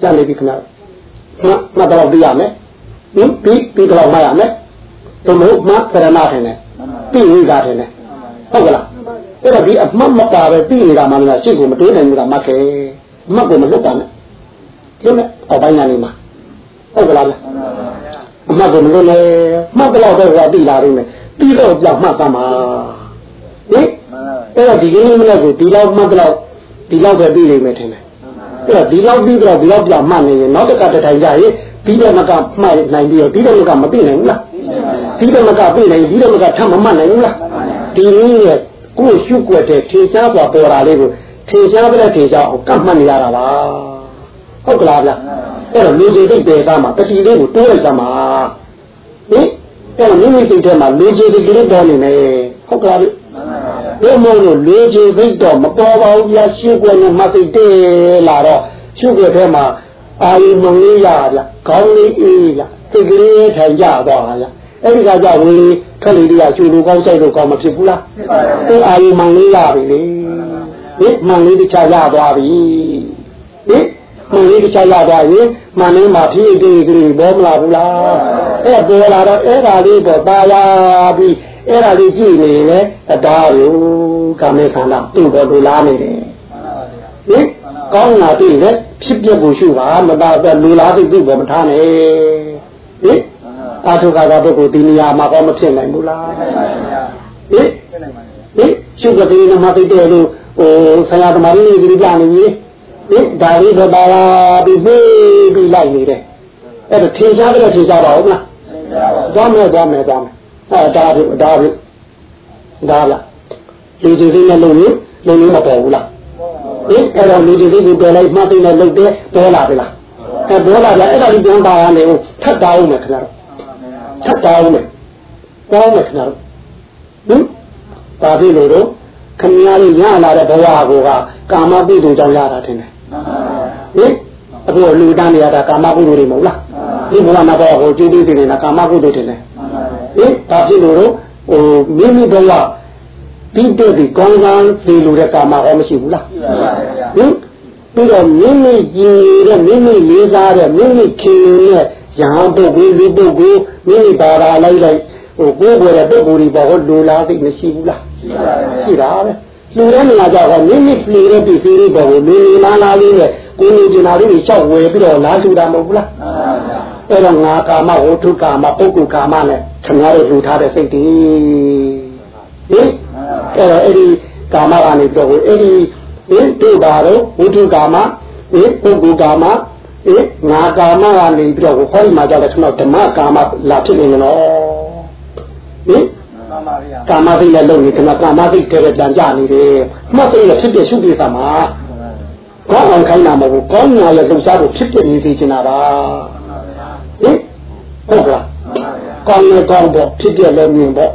ရနေပြီခဏ မှမှတော့ပြရမယ်ဟင်ပြီးပြီးတော့မှရမယ်သို့မဟုတ်မှသရဏထင်တယ်ပြီးဝိသာထင်တယ်ဟုတ်ကလားအဲ့တော့ဒီအမှတ်မပါပဲပြီးနေတာမှလည်းရှေ့ကိုမတိုးနိုင်ဘူးလားမှတ်ခဲ့မှတ်ကိုမလွတ်ပါနဲ့လွတ်နဲ့အောက်ပိုင်းကနေမှာဟုတ်ကလားဗျအမှတ်ကိုမလွတ်နဲ့မှတ်တော့တော့ပြီးလာနေတယ်ပြီးတော့ကြောက်မှတ်သမှာဟင်အဲ့တော့ဒီကနေ့မနေ့ကိုဒီလောက်မှတ်တော့ဒီလောက်ပဲပြီးနေမယ်ထင်တယ် အဲ့တော့ဒီလောက်ပြီးတော့ဒီလောက်ပြမှတ်နေရင်နောက်တစ်ခါတစ်ထိုင်ကြရင်ဒီတော့မကမှတ်နိုင်ပြီးတော့ဒီတော့မကမပြီးနိုင်ဘူးလားဒီတော့မကပြီးနိုင်ဒီတော့မကထပ်မမှတ်နိုင်ဘူးလားဒီနည်းရဲ့ကိုယ်ရှုွက်တဲ့ထင်ရှားပေါ်ပေါ်တာလေးကိုထင်ရှားတဲ့ထင်ရှားအောင်ကတ်မှတ်နေရတာပါဟုတ်ကလားဗျအဲ့တော့လူကြီးတိတ်တယ်သားမှာပတိလေးကိုတိုးလိုက်သားမှာဟင်အဲ့တော့မိမိစိတ်ထဲမှာလူကြီးတိတ်ကလေးပေါ်နေနေဟုတ်ကလားဗျ တို့မို့လို့လေခြေဖိတ်တော့မပေါ်ပါဘူးဗျာရှုပ်ွယ်နဲ့မသိတဲ့လာတော့ရှုပ်ွယ်ထဲမှာအာယုံမလေးရဗျာခေါင်းလေးအေးဗျာသိကလေးထိုင်ကြသွားဗျာအဲ့ဒီကကြောင့်ဝင်ခက်လေးတွေကရှုလို့ကောင်းဆိုင်လို့ကောင်းမဖြစ်ဘူးလားသူအာယုံမလေးရပြီလေဒီမလေးတစ်ချရသွားပြီဟင်မလေးတစ်ချရသွားရင်မလေးမှာဖြစ်ဖြစ်ကလေးဘောမလာဘူးလားအဲ့ပေါ်လာတော့အဲ့ဒါလေးပေါ်ပါလာပြီး အဲ့ဒါလေးကြည့်နေလေအတားယူကာမေခန္ဓာသူ့ဘောလိုလားနေတယ်ဟင်ကောင်းလာပြီလေဖြစ်ပြကိုရှုပါမသားတဲ့လူလားသိသူ့ဘောမထားနဲ့ဟင်အာထုခါကပုဂ္ဂိုလ်ဒီနေရာမှာကောမဖြစ်နိုင်ဘူးလားဟင်ဟင်ရှုပ်ကလေးနဲ့မသိတယ်လို့ဟိုဆရာသမားကြီးတွေပြနေပြီဟင်ဒါရီတော့ပါပြီးပြီးပြီးလိုက်နေတယ်အဲ့တော့ထင်ရှားတယ်ထင်ရှားပါဦးမလားသွားမယ်သွားမယ်သွားမယ် အဲဒါဒါဒါဒါလားလူကြီးတွေနဲ့လုံနေလုံနေမပေါ်ဘူးလားဟဟင်အဲ့တော့လူတွေလေးကိုတော်လိုက်မှတ်သိနေလို့တဲ့ပေါ်လာပြီလားအဲပေါ်လာတယ်အဲ့ဒါလေးပြန်ပါရနေဦးထပ်တောင်းမယ်ခင်ဗျာထပ်တောင်းမယ်တောင်းမယ်ခင်ဗျာဟင်ဒါဖြစ်လို့တော့ခင်ဗျားလေးညလာတဲ့ဘဝကိုကကာမပိတုကြောင့်ရတာထင်တယ်ဟင်အခုလူတန်းနေရတာကာမကုသိုလ်တွေမဟုတ်လားဒီဘဝမှာတော့ဟိုကျူးကျူးနေတာကာမကုသိုလ်တွေတယ် ဟင်ဒါဖြစ်လို့တော့ဟိုမိမိဘဝတိတဲ့ဒီကောင်းကောင်းသေလို့တဲ့ကာမဟောမရှိဘူးလားဟင်ပြီးတော့မိမိကြည်တဲ့မိမိလေးစားတဲ့မိမိခင်တဲ့ရဟန်းပုဂ္ဂိုလ်လူပုဂ္ဂိုလ်မိမိဘာသာလိုက်လိုက်ဟိုကိုယ်ပေါ်တဲ့ပုဂ္ဂိုလ်တွေဘောလူလားသိမရှိဘူးလားရှိတာပဲလူတဲ့နေရာကြတော့မိမိလှေတဲ့ပြည်စည်းတွေဘောကိုမိမိလာလာလေးနဲ့ကိုယ်နေကျင်တာလေးတွေလျှောက်ဝယ်ပြီးတော့လာလူတာမဟုတ်ဘူးလားအဲ့တော့ငါကာမဝဋ္ထုကာမပုဂ္ဂိုလ်ကာမနဲ့ ခင်ဗျားတို့လူထားတဲ့စိတ်တွေဟင်အဲ့တော့အဲ့ဒီကာမကနေတော့အဲ့ဒီဟင်တို့ပါတော့ဝဋ္ထုကာမဟင်ပုဂ္ဂိုလ်ကာမဟင်ငါကာမကနေပြီးတော့ဟောဒီမှာကြတယ်ခဏဓမ္မကာမလာဖြစ်နေနော်ဟင်ကာမသိလည်းလုံနေခဏကာမသိတဲ့ပြန်ကြနေတယ်မှတ်သိရဖြစ်တဲ့ရှုပ်ပြသမှာကောင်းအောင်ခိုင်းတာမဟုတ်ဘူးကောင်းညာရဲ့လှုပ်ရှားဖို့ဖြစ်ပြနေစေချင်တာပါဟင်ဟုတ်ကလား ကောင်းရင်ကောင်းပေါ့ဖြစ်ပြလည်းမြင်ပေါ့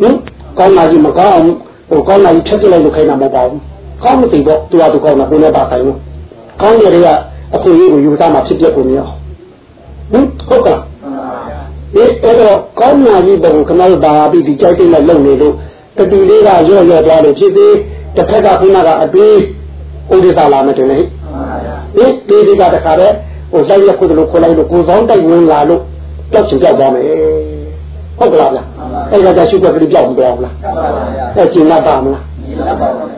ဟင်ကောင်းလာကြီးမကောင်းအောင်ဟိုကောင်းလာကြီးဖြစ်ပြလိုက်လို့ခိုင်းတာမဟုတ်ပါဘူးကောင်းမသိတော့သူကသူကောင်းတာကိုလည်းပါဆိုင်လို့ကောင်းရတဲ့အခွင့်အရေးကိုယူသားမှဖြစ်ပြကိုမြင်အောင်ဟင်ဟုတ်ကလားဒီအဲ့တော့ကောင်းညာကြီးဘုံခဏဘာပြီးဒီကြိုက်တဲ့လုံနေလို့တတိလေးကရော့ရော့သွားလို့ဖြစ်သေးတစ်ခက်ကခုနကအပြီးဥဒိသလာမတင်လေဒီဒီဒီကတခါတော့ဟိုလိုက်ရခုလို့ခေါ်လိုက်လို့ကိုဆောင်တိုက်ဝင်လာလို့ ကြောက်ချင်ကြောက်သွားမယ်ဟုတ်ကလားဗျအဲ့ဒါကရှုပ်ကလေးကြောက်မသွားဘူးလားအဲ့ကျင်လာပါမလား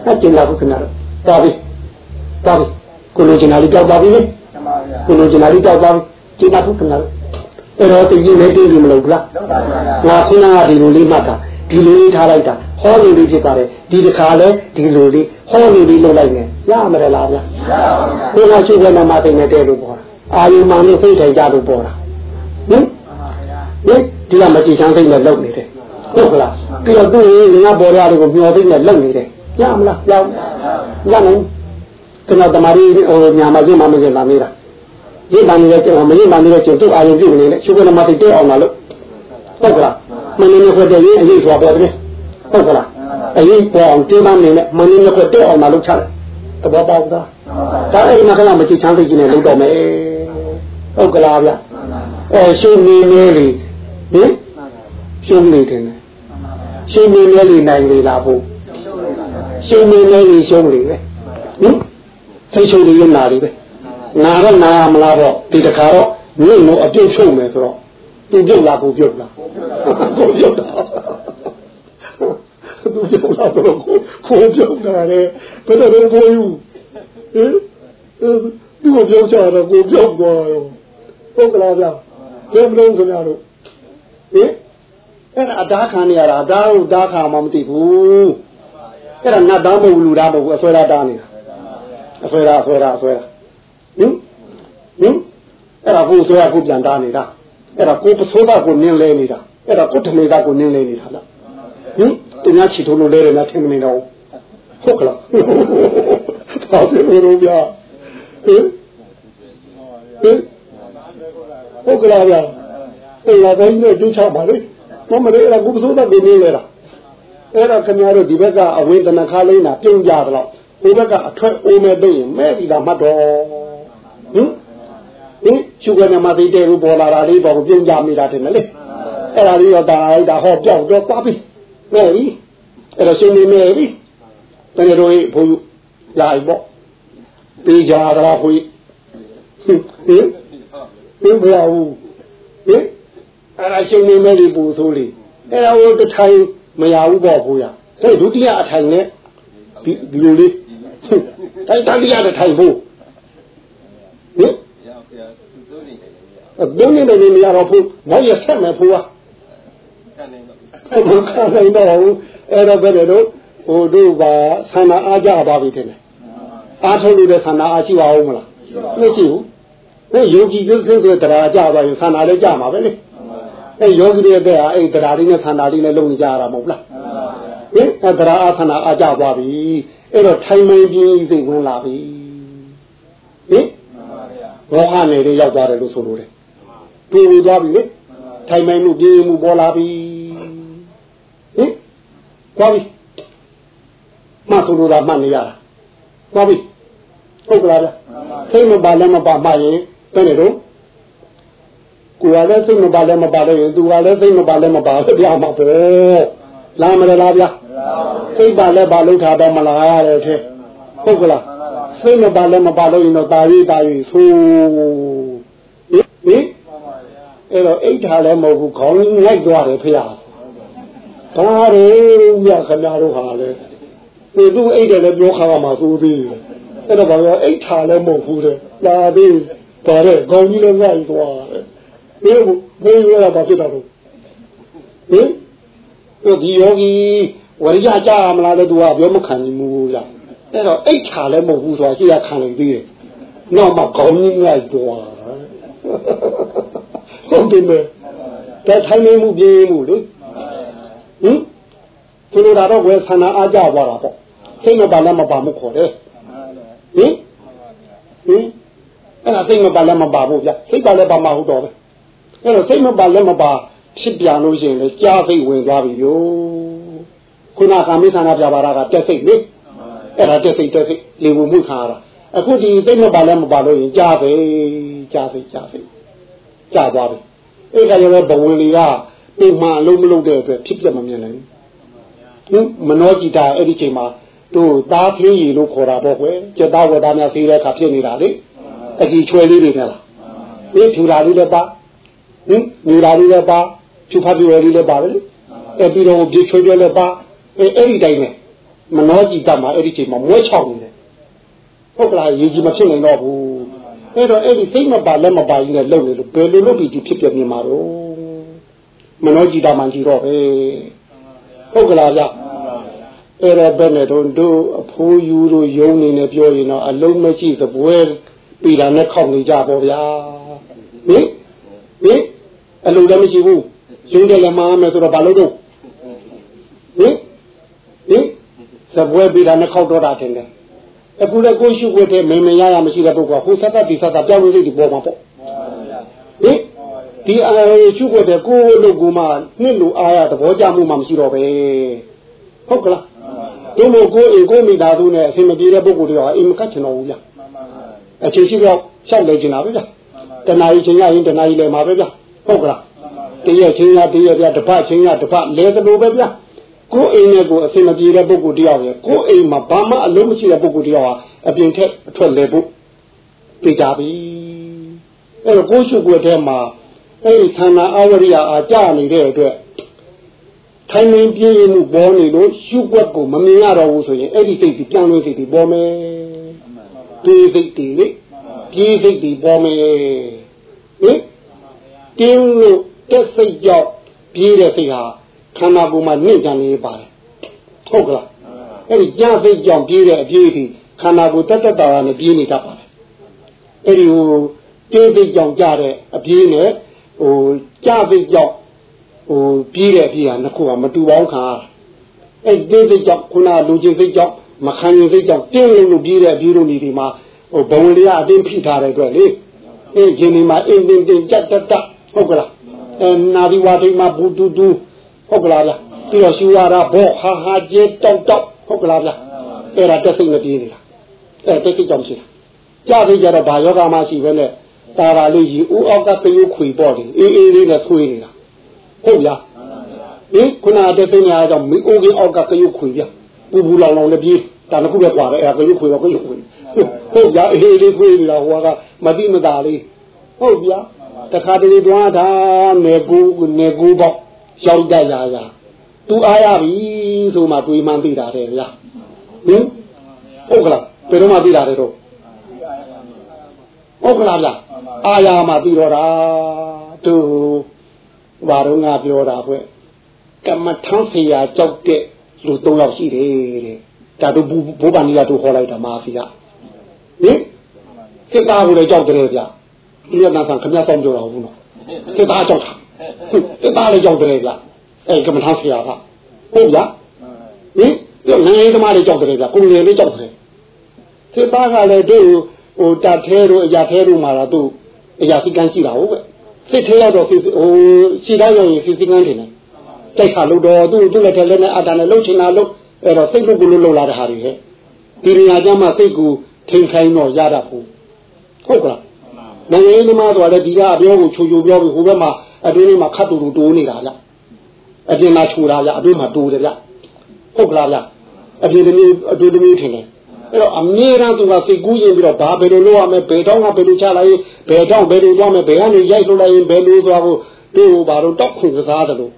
အဲ့ကျင်လာဘူးခဏတော့တော်ပြီတော်ပြီကိုလိုချင်တာလေးကြောက်သွားပြီလေကိုလိုချင်တာလေးကြောက်သွားပြီကျင်လာဘူးခဏတော့အဲ့တော့တည်ရည်လေးတည်ပြီမလို့ဘူးလားငါခုနကဒီလိုလေးမှတ်တာဒီလိုလေးထားလိုက်တာဟောလိုလေးဖြစ်ပါတယ်ဒီတစ်ခါလဲဒီလိုလေးဟောလိုလေးလုပ်လိုက်မယ်ရမရလားဗျာရပါဘူးဘုရားရှိခိုးနမသိနေတဲ့လို့ပေါ်တာအာယုမာနဲ့စိတ်ထိုင်ကြလို့ပေါ်တာဟင် ဒီဒီကမကြည်ချမ်းစိတ်နဲ့လုပ်နေတယ်ဟုတ်ကလားပြီးတော့သူ့ရင်ငါပေါ်ရတယ်ကိုမျောသိနဲ့လုပ်နေတယ်ရမလားရောက်ရနိုင်ကျွန်တော်တမာရီဟိုညာမချင်းမမချင်းလာနေတာရိပ်ပါနေတဲ့ကျွန်တော်မရိပ်ပါနေတဲ့ကျွန်တော်သူ့အာယုပြုနေတယ်ရှုခိုးနမသိတဲ့အောင်လာလို့ဟုတ်ကလားမင်းနဲ့ခွက်တဲ့ရင်အရေးဆိုပေါ်တယ်ဟုတ်ကလားအရေးပေါ်အောင်တင်းမနေနဲ့မင်းနဲ့ခွက်တဲ့အောင်လာလို့ချတယ်တဘောပေါက်သားဒါအဲ့ဒီမှာကလည်းမကြည့်ချမ်းသိကြီးနဲ့လုပ်တော့မယ်ဟုတ်ကလားဗျအဲရှုံနေနေလေ ဟင်ရှုံနေတယ်ရှုံနေနေလေနိုင်လေလားဘုရှုံနေနေလေရှုံလေပဲဟင်သိရှုံနေရနာလေပဲနာတော့နာမလားတော့ဒီတခါတော့ညို့လို့အပြုတ်ရှုံမယ်ဆိုတော့သူပြုတ်လားကိုပြုတ်လားကိုပြုတ်တာသူပြုတ်လားတော့ကိုကိုပြုတ်တာလေဘယ်တော့ကိုယူဟင်သူ့ကိုပြုတ်ချတော့ကိုပြုတ်သွားရောဟုတ်ကလားဗျာဘယ်မလို့ခင်ဗျားတို့ ဟင်အဲ့ဒါအသားခံနေရတာအသားကိုသားခံမှမသိဘူးအဲ့ဒါငါသားမဟုတ်လူသားမဟုတ်ဘူးအဆွဲသားတားနေတာအဆွဲသားအဆွဲသားအဆွဲသားဟင်ဟင်အဲ့ဒါကိုဆွဲရကိုပြန်တားနေတာအဲ့ဒါကိုပစိုးသားကိုနင်းလဲနေတာအဲ့ဒါကိုထနေသားကိုနင်းလဲနေတာလားဟင်သူများချီထိုးလို့လဲတယ်များထင်မနေတော့ဟုတ်ကလားဒါဆိုလို့ဗျာဟင်ဟင်ဟုတ်ကလားဗျာ အဲ့ဒါတိုင်းနဲ့ဒုချပါလေမမလေးအဲ့ဒါကိုပစိုးသားကိုနင်းလဲတာအဲ့ဒါခင်ဗျားတို့ဒီဘက်ကအဝေဒနာခါလေးနာပြုံးကြတော့ဒီဘက်ကအထွက်အိုးမဲ့သိရင်မဲ့ဒီလာမှတ်တော့ဟင်ဟင်ရှုခွနဲ့မသိတဲ့ဘူးပေါ်လာတာလေးပေါ်ကိုပြုံးကြမိတာတယ်လေအဲ့ဒါလေးတော့ဒါလိုက်တာဟောပြောက်တော့သွားပြီမဲ့ပြီအဲ့တော့ရှင်နေမဲ့ပြီတကယ်တော့ဘုရားလာပေါ့ပြေးကြတာခွေဟင်ဟင်ဟင်ဘုရားဟင် အဲ့ဒါရှင်နေမဲ့ဒီပူဆိုးလေးအဲ့ဒါဟိုတထိုင်မရဘူးပေါ့ဘုရားတဲ့ဒုတိယအထိုင်နဲ့ဒီဒီလိုလေးတိုင်းတတိယတစ်ထိုင်ဖို့ဟင်အဒုနေနေမရတော့ဘူးဘာရဆက်မယ်ဖို့ကဘုခနိုင်တော့အဲ့တော့ဘယ်လိုဟိုတို့ကဆန္ဒအားကြပါပြီတဲ့အားထုတ်လို့တဲ့ဆန္ဒအားရှိပါဦးမလားမရှိဘူးအဲယောဂီကျုပ်ကျုပ်တရားကြပါရင်ဆန္ဒလည်းကြမှာပဲလေ အဲယောဂီတွေတဲ့အဲ့တရားလေးနဲ့ဆန္ဒလေးနဲ့လုံနေကြရတာမဟုတ်လားဟင်အဲတရားအာဆန္ဒအားကြသွားပြီအဲ့တော့ထိုင်မှန်ပြင်းစိတ်ဝင်လာပြီဟင်ဘောဟနယ်တွေရောက်သွားတယ်လို့ဆိုလို့တယ်ပြေးသွားပြီလေထိုင်မှန်မှုပြေးမှုပေါ်လာပြီဟင်သွားပြီမှဆိုလို့တာမှတ်နေရတာသွားပြီဟုတ်ကလားဗျစိတ်မပါလည်းမပါမှရင်ဘယ်နဲ့တော့ ကိုယ်ကလည်းစိတ်မပါလည်းမပါလို့ရင်သူကလည်းစိတ်မပါလည်းမပါလို့ပြမှာပဲလာမလားဗျစိတ်ပါလည်းပါလို့ထားတော့မလားရတဲ့ထဲဟုတ်ကလားစိတ်မပါလည်းမပါလို့ရင်တော့တာရီတာရီဆိုးဟင်ဟင်အဲ့တော့အိတ်ထားလည်းမဟုတ်ဘူးခေါင်းငိုက်သွားတယ်ဖေဟာဒါရီမြတ်ခဏတို့ဟာလေသူသူအိတ်တယ်လည်းပြောခါမှာသိုးသေးတယ်အဲ့တော့ဘာလို့အိတ်ထားလည်းမဟုတ်ဘူးတဲ့လာသေးဒါတဲ့ခေါင်းကြီးလည်းငိုက်သွားတယ် ဘယ်ဘယ်ရတာဘာဖြစ်တာတော့ဟင်ဒီယောဂီဝရိယကြမလားလဲသူကပြောမခံဘူးလားအဲ့တော့အိတ်ချလည်းမဟုတ်ဘူးဆိုတာရှိရခံနေသေးတယ်နောက်မှခေါင်းကြီးငိုက်သွားဟုတ်တယ်လေဒါထိုင်နေမှုပြင်းမှုလေဟင်သူတို့တော့ဝယ်ဆန္ဒအားကြသွားတာပေါ့စိတ်မပါလည်းမပါမှုခေါ်တယ်ဟင်ဟင်အဲ့ဒါစိတ်မပါလည်းမပါဘူးဗျစိတ်ပါလည်းပါမှာဟုတ်တော့ပဲ အဲ့တော့စိတ်မပါလည်းမပါဖြစ်ပြန်လို့ရှိရင်လေကြားစိတ်ဝင်သွားပြီယောခုနကာမိသနာပြပါတာကတက်စိတ်လေအဲ့ဒါတက်စိတ်တက်စိတ်လေဝမှုခါတာအခုဒီစိတ်မပါလည်းမပါလို့ရင်ကြားပဲကြားစိတ်ကြားစိတ်ကြားသွားပြီအဲ့ဒါရောဘဝင်လေးကပုံမှန်အလုံးမလုံးတဲ့အတွက်ဖြစ်ပြမမြင်နိုင်ဘူးမနောจิตာအဲ့ဒီချိန်မှာတို့သားဖင်းရီလို့ခေါ်တာပေါ့ကွယ်စက်သားဝက်သားများဆေးတဲ့အခါဖြစ်နေတာလေအကြီးချွဲလေးတွေနဲ့လားဒီဖြူလာလေးလည်းပါ ဟင်နေတာလေးလည်းပါဖြူဖတ်ပြော်လေးလည်းပါပဲလေအဲပြီးတော့ပြေချွေးပြောလည်းပါအဲအဲ့ဒီတိုင်းပဲမနှောကြည့်တတ်မှာအဲ့ဒီချိန်မှာမွဲချောက်နေတယ်ဟုတ်ကလားရေကြီးမဖြစ်နိုင်တော့ဘူးအဲ့တော့အဲ့ဒီစိတ်မပါလက်မပါကြီးနဲ့လှုပ်နေလို့ဘယ်လိုလုပ်ပြီးဒီဖြစ်ပြမြင်မှာတော့မနှောကြည့်တတ်မှကြည့်တော့ဟဲ့ဟုတ်ကလားဗျအဲ့တော့ဘယ်နဲ့တော့တို့အဖိုးယူတို့ယုံနေနေပြောရင်တော့အလုံးမရှိသပွဲပြည်တာနဲ့ခောက်နေကြပေါ့ဗျာဟင် ဟင်အလုံးလည်းမရှိဘူးယုံတယ်လည်းမှားမယ်ဆိုတော့ဘာလို့တော့ဟင်ဟင်သပွဲပြည်တာနဲ့ခောက်တော့တာထင်တယ်အခုလည်းကိုရှုကိုတဲ့မင်းမရရမရှိတဲ့ပုဂ္ဂိုလ်ဟိုသတ်တတ်ဒီသတ်တာပြောင်းလဲလေးဒီပေါ်မှာပေါ့ဟင်ဒီအာရုံရှုကိုတဲ့ကိုယ်လို့ကိုမှနှစ်လူအားရသဘောကြမှုမှမရှိတော့ပဲဟုတ်ကလားဒီလိုကိုယ်အိမ်ကိုမိသားစုနဲ့အဆင်မပြေတဲ့ပုဂ္ဂိုလ်တွေကအိမ်မကတ်ချင်တော့ဘူးဗျအချိန်ရှိတော့ရှောက်လေချင်တာပဲဗျ တဏှာကြီးချင်းရရင်တဏှာကြီးလည်းမှာပဲဗျဟုတ်ကလားတရက်ချင်းရတရက်ဗျတပတ်ချင်းရတပတ်လဲသလိုပဲဗျကိုယ်အိမ်နဲ့ကိုယ်အဆင်မပြေတဲ့ပုဂ္ဂိုလ်တယောက်ရဲ့ကိုယ်အိမ်မှာဘာမှအလုံးမရှိတဲ့ပုဂ္ဂိုလ်တယောက်ဟာအပြင်ထက်အထွက်လဲဖို့ပြကြပြီအဲ့တော့ကိုယ်ရှုွယ်ထဲမှာအဲ့ဒီသန္တာအဝရိယအားကြနေတဲ့အတွက်ထိုင်နေပြင်းမှုပေါ်နေလို့ရှုွက်ကိုမမြင်ရတော့ဘူးဆိုရင်အဲ့ဒီစိတ်ကြီးပြောင်းလဲစိတ်ကြီးပေါ်မယ်ဒီစိတ်ကြီးလေ ပြေးစိတ်ကြီးပေါ်မယ်ဟင်တင်းလို့တက်စိတ်ကြောင့်ပြေးတဲ့စိတ်ဟာခန္ဓာကိုယ်မှာနှိမ့်ကြနေပါတယ်ဟုတ်ကလားအဲ့ဒီကြားစိတ်ကြောင့်ပြေးတဲ့အပြေးဒီခန္ဓာကိုယ်တက်တက်တာတာနဲ့ပြေးနေတတ်ပါတယ်အဲ့ဒီဟိုတင်းစိတ်ကြောင့်ကြတဲ့အပြေးနဲ့ဟိုကြားစိတ်ကြောင့်ဟိုပြေးတဲ့အပြေးဟာနှစ်ခုကမတူပေါင်းခါအဲ့တင်းစိတ်ကြောင့်ခုနလူချင်းစိတ်ကြောင့်မခံရင်စိတ်ကြောင့်တင်းလို့လို့ပြေးတဲ့အပြေးတို့နေဒီမှာ ဟိုဘဝလေးကအတင်းဖိထားတဲ့အတွက်လေအဲ့ဒီဒီမှာအင်းတင်းတင်းကြက်တက်တက်ဟုတ်ကလားအဲနာဒီဝါဒိမှာဘူတူတူဟုတ်ကလားဗျပြီးတော့ရှူရတာဘောဟာဟာကျဲတောက်တောက်ဟုတ်ကလားဗျအဲ့ဒါတက်စိတ်နဲ့ပြေးနေတာအဲတက်စိတ်ကြောင့်ရှိတာကြားသိကြတော့ဘာယောဂမှရှိပဲနဲ့တာရာလေးကြီးဦးအောက်ကတရုပ်ခွေပေါ့တယ်အေးအေးလေးနဲ့ဆွေးနေတာဟုတ်ဗျာဟင်ခုနတက်သိညာကြောင့်မိအိုးကင်းအောက်ကတရုပ်ခွေဗျပူပူလောင်လောင်လည်းပြေး ဒါနှစ်ခုပဲကွာတယ်အဲ့ဒါတရုပ်ခွေတော့တရုပ်ခွေဟုတ်ဗျာအေးအေးလေးခွေးနေတာဟိုကမတိမတာလေးဟုတ်ဗျာတခါတလေတွားတာနေကူနေကူပေါ့ရောက်တတ်ရာရာသူအားရပြီဆိုမှတွေးမှန်းသိတာတဲ့ဗျာဟင်ဟုတ်ကလားဘယ်တော့မှသိတာတဲ့တော့ဟုတ်ကလားဗျာအာရမှသိတော့တာသူဘာတော့ငါပြောတာဘွဲ့ကမ္မထမ်းဆရာကြောက်တဲ့လူ၃ယောက်ရှိတယ်တဲ့ ဒါတို့ဘိုးဗန်ကြီးကတို့ခေါ်လိုက်တာမာဖီကဟင်စစ်သားကိုလည်းကြောက်တယ်ဗျာဒီရနာဆန်ခမရဆောင်ပြောတာဘူးနော်စစ်သားကြောက်တာစစ်သားလည်းကြောက်တယ်ဗျာအဲကမ္မထဆရာကဟုတ်ဗျာဟင်ပြောနိုင်ငံသမားတွေကြောက်တယ်ဗျကုငယ်လေးကြောက်တယ်သေသားကလည်းတို့ဟိုတတ်သေးတို့အရာသေးတို့မှာတော့သူ့အရာစိကန်းရှိတာဟုတ်ကဲ့စိတ်ထဲရောက်တော့ဟိုစီတိုင်းရောက်ရင်စိတ်ကန်းတယ်နဲ့တိုက်ခါလို့တော့သူ့သူ့လက်ထက်လက်နဲ့အာတာနဲ့လှုပ်ချင်တာလှုပ် အဲ့တော့စိတ်လို့ကိုလို့လှုပ်လာတဲ့ဟာတွေဟဲ့ဒီနေရာကျမှစိတ်ကိုထိန်ခိုင်းတော့ရတတ်ဘူးဟုတ်ကလားနိုင်ငံရေးသမားဆိုလည်းဒီကအပြောကိုချိုချိုပြောပြီးဟိုဘက်မှာအတွင်းမှာခတ်တူတူတိုးနေတာဗျအပြင်မှာခြူတာဗျအတွင်းမှာတိုးတယ်ဗျဟုတ်ကလားဗျအပြင်တမျိုးအတွင်းတမျိုးထင်တယ်အဲ့တော့အမြဲတမ်းသူကစိတ်ကူးရင်ပြီးတော့ဘာဘယ်လိုလုပ်ရမလဲဘယ်တော့ကဘယ်လိုချလိုက်ဘယ်တော့ဘယ်လိုသွားမလဲဘယ်ကနေရိုက်လို့လိုက်ရင်ဘယ်လိုသွားဖို့တို့ဘာလို့တောက်ခွင်ကစားတယ်လို့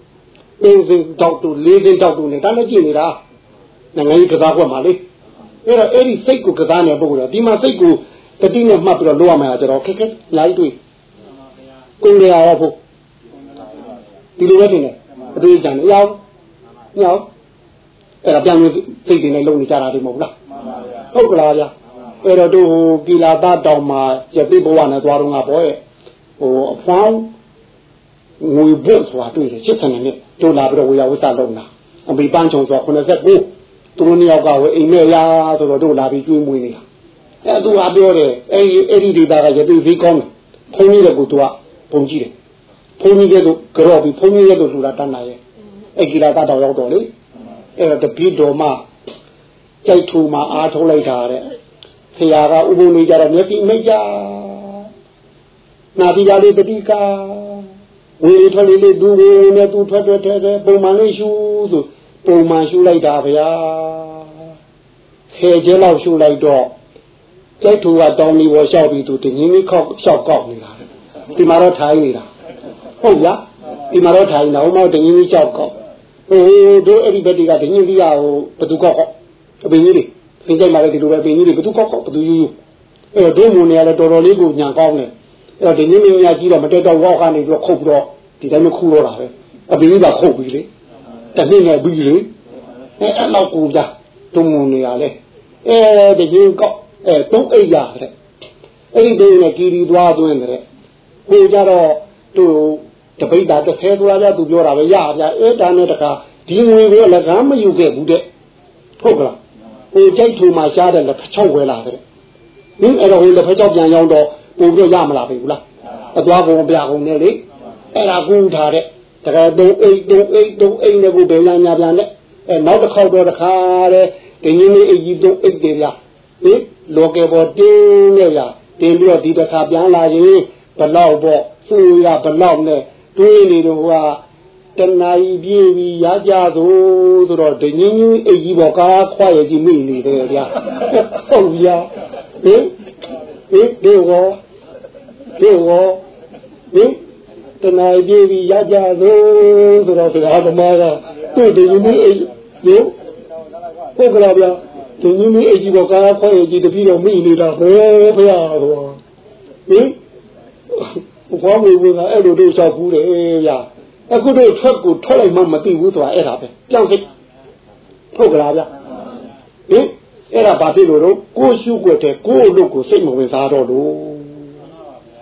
အင်းစင်တောက်တူလေးစင်တောက်တူနေတာလည်းကြည့်နေတာ နိုင်ငံရေးကစားခွက်မှာလေအဲ့တော့အဲ့ဒီစိတ်ကိုကစားနေပုဂ္ဂိုလ်ကဒီမှာစိတ်ကိုတတိနဲ့မှတ်ပြီးတော့လုပ်ရမှာကျတော့ခက်ခဲလိုက်တွေ့ကိုယ်ရရဖို့ဒီလိုပဲတင်တယ်အတွေ့အကြံနဲ့ရောက်ရောက်အဲ့ဒါပြန်လို့စိတ်တွေနဲ့လုံနေကြတာဒီမဟုတ်လားဟုတ်ကလားဗျာအဲ့တော့တို့ဟိုကီလာသတောင်မှာရတိဘဝနဲ့သွားတော့ငါဘောရဲ့ဟိုအဖောင်းငွေဘုတ်ဆိုတာတွေ့တယ်80နှစ်တို့လာပြီးတော့ဝေယဝိသလုံးတာအမေပန်းချုံဆို89 သူတို့နှစ်ယောက်ကဝေအိမ်မဲ့ရာဆိုတော့တို့လာပြီးကျွေးမွေးနေတာအဲ့သူကပြောတယ်အဲ့ဒီအဲ့ဒီဒေတာကရတိဈေးကောင်းတယ်ဖုန်းကြီးတဲ့ကူသူကပုံကြည့်တယ်ဖုန်းကြီးကတို့ကြော့ပြီးဖုန်းကြီးရဲ့တို့လူလာတန်းလာရဲ့အဲ့ကီလာသတောင်ရောက်တော့လေအဲ့တော့တပည့်တော်မှကြိုက်ထူမှာအားထုတ်လိုက်တာတဲ့ဆရာကဥပုံနေကြတော့မျက်စိမိတ်ကြနာတိရလေးတတိကဝေထွက်လေးလေးဒူဝေနဲ့သူထွက်ထွက်ထဲထဲပုံမှန်လေးရှူဆို ပုံမှန်ရှူလိုက်တာဗျာခေကျဲလောက်ရှူလိုက်တော့ကြိုက်ထူကတောင်းလီပေါ်လျှောက်ပြီးသူတင်းကြီးခောက်လျှောက်ကောက်နေတာဒီမှာတော့ထိုင်နေတာဟုတ်လားဒီမှာတော့ထိုင်နေတာဟိုမှာတင်းကြီးလျှောက်ကောက်ဟိုတို့အဲ့ဒီဘက်တွေကတင်းကြီးရဟိုဘသူကောက်ကောက်အပင်ကြီးတွေသင်ကြိုက်လာတဲ့ဒီလိုပဲအပင်ကြီးတွေဘသူကောက်ကောက်ဘသူယူယူအဲ့တော့ဒုမုန်နေရလဲတော်တော်လေးကိုညံကောင်းတယ်အဲ့တော့ဒီနေ့မင်းများကြီးတော့မတက်တော့ဝေါက်ကနေပြီးတော့ခုတ်ပြီးတော့ဒီတိုင်းမခုတော့တာပဲအပင်ကြီးကခုတ်ပြီးလေ တနည်းနဲ့ပြီးလေအဲ့အဲ့လောက်ကိုပြဒုမုန်နေရလဲအဲဒီကြီးကောက်အဲသုံးအိတ်ရတဲ့အဲ့ဒီဒုနဲ့ကီရီသွားသွင်းတဲ့ဟိုကြတော့သူတပိတ်တာတစ်ဖဲသွားကြသူပြောတာပဲရပါဗျအဲ့ဒါနဲ့တခါဒီငွေကိုလည်းကမ်းမယူခဲ့ဘူးတဲ့ဟုတ်ကလားဟိုကြိုက်ထူမှာရှားတယ်လက်ဖျောက်ဝဲလာတဲ့ဟင်းအဲ့တော့ဟိုလက်ဖျောက်ပြန်ရောက်တော့ပို့ပြီးရမလားပြီဘူးလားအသွားကုန်ပြကုန်နဲ့လေအဲ့ဒါကူးထားတဲ့ တကယ်တုံးအိတ်တုံးအိတ်တုံးအိတ်နဲ့ကိုဘယ်ညာညာပြန်လဲအဲနောက်တစ်ခေါက်တော့တခါတဲ့ဒီနည်းနည်းအိတ်ကြီးတုံးအိတ်တယ်ဗျဟင်လောကေပေါ်တင်းနဲ့ဗျတင်းပြီးတော့ဒီတစ်ခါပြန်လာရင်ဘလောက်ပေါ့စူရဘလောက်နဲ့တွေးနေတော့ဟိုကတဏှာကြီးပြေးပြီးရကြသို့ဆိုတော့ဒင်းကြီးအိတ်ကြီးပေါ်ကားခွာရကြီးမိနေတယ်ဗျာဟုတ်ဗျာဟင်ဟင်ဒီရောဒီရောဟင် တဏှာပြေးပြီးရကြသို့ဆိုတော့ဘုရားသမားကသူ့ဒင်းကြီးအိတ်ဟင်ဟုတ်ကလားဗျာဒင်းကြီးအိတ်ကြီးပေါ်ကားခွာရကြီးတပည့်တော်မိနေတာဘယ်ဘုရားဟောဟင်ဘွားမေဝင်းကအဲ့လိုတို့လျှောက်ဘူးတယ်ဗျာအခုတို့ထွက်ကိုထွက်လိုက်မှမသိဘူးဆိုတာအဲ့ဒါပဲကြောက်စိတ်ထုတ်ကြလားဗျဟင်အဲ့ဒါဘာဖြစ်လို့တော့ကိုရှုွက်တဲ့ကိုအလုပ်ကိုစိတ်မဝင်စားတော့လို့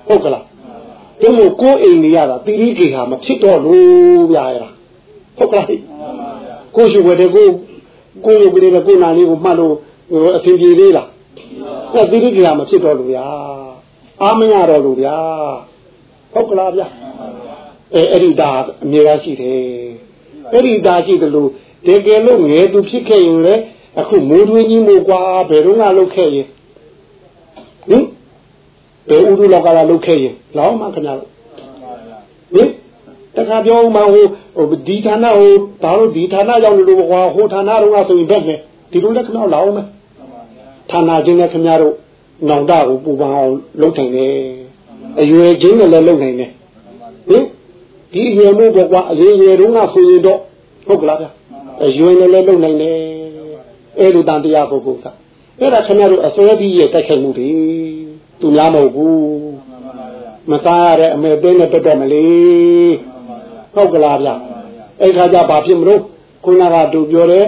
ဟုတ်ကလား ဒီလိုကိုအိမ်နေရတာတိရိကေဟာမဖြစ်တော့လို့ဗျာအဲ့ဒါဟုတ်ကလားကိုရှုွက်တဲ့ကိုကိုရုပ်ကလေးနဲ့ကိုနာလေးကိုမှတ်လို့အဆင်ပြေသေးလားအဲ့တိရိကေဟာမဖြစ်တော့လို့ဗျာအားမရတော့လို့ဗျာဟုတ်ကလားဗျာအဲအဲ့ဒီဒါအမြဲတမ်းရှိတယ်အဲ့ဒီဒါရှိတယ်လို့တကယ်လို့ငယ်သူဖြစ်ခဲ့ရင်လေအခုမိုးတွင်းကြီးမို့ကွာဘယ်တော့မှလုတ်ခဲ့ရင်ဟင် ဘယ်ဥဒုလောက်ကလာလုတ်ခဲ့ရင်လောင်းမခင်ဗျားတို့ဟင်တခါပြောမှဟိုဟိုဒီဌာနဟိုဒါတို့ဒီဌာနရောက်လို့ကွာဟိုဌာနတော့ကဆိုရင်ဘက်မယ်ဒီလိုလက်ခဏလောင်းမယ်ဌာနချင်းနဲ့ခင်ဗျားတို့နောင်တကိုပူပန်အောင်လုပ်နိုင်တယ်အရွယ်ချင်းနဲ့လည်းလုပ်နိုင်တယ်ဟင်ဒီအရွယ်မျိုးကွာအရင်ရွယ်တုန်းကဆိုရင်တော့ဟုတ်ကလားဗျအရွယ်နဲ့လည်းလုပ်နိုင်တယ်အဲ့လိုတန်တရားပုဂ္ဂိုလ်ကအဲ့ဒါခင်ဗျားတို့အစွဲပြီးရဲ့တိုက်ခိုက်မှုတွေ သူများမဟုတ်ဘူးမစားရတဲ့အမေသိနဲ့တက်တက်မလေးဟုတ်ကလားဗျအဲ့ခါကျဘာဖြစ်မလို့ခုနကတူပြောတဲ့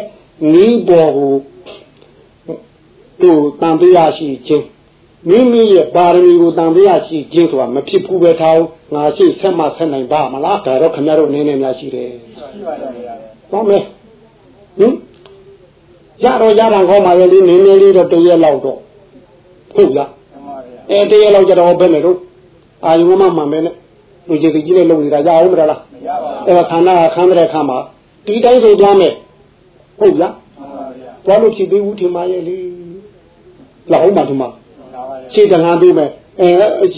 နီးပေါ်ကိုသူတန်တရားရှိခြင်းမိမိရဲ့ပါရမီကိုတန်တရားရှိခြင်းဆိုတာမဖြစ်ဘူးပဲထားငါရှိဆက်မှဆက်နိုင်ပါမလားဒါတော့ခင်ဗျားတို့နည်းနည်းများရှိတယ်ရှိပါတော့ဗျာဟုတ်မယ်ဟင်ရတော့ရတာကောင်းပါရဲ့လေနည်းနည်းလေးတော့တရက်လောက်တော့ဟုတ်လား အဲတရက်လောက်ကြတော့ဘယ်နဲ့တော့အာယုံမမှန်ပဲနဲ့လူကြီးကြီးလေးလုံနေတာရအောင်မလားအဲ့ဒါခန္ဓာခန္ဓာတဲ့ခါမှာဒီတိုင်းဆိုသွားမယ်ဟုတ်လားသွားလို့ဖြစ်သေးဘူးဒီမှာရဲ့လေလောက်မှဒီမှာရှေ့တန်းပြီးမယ်အဲ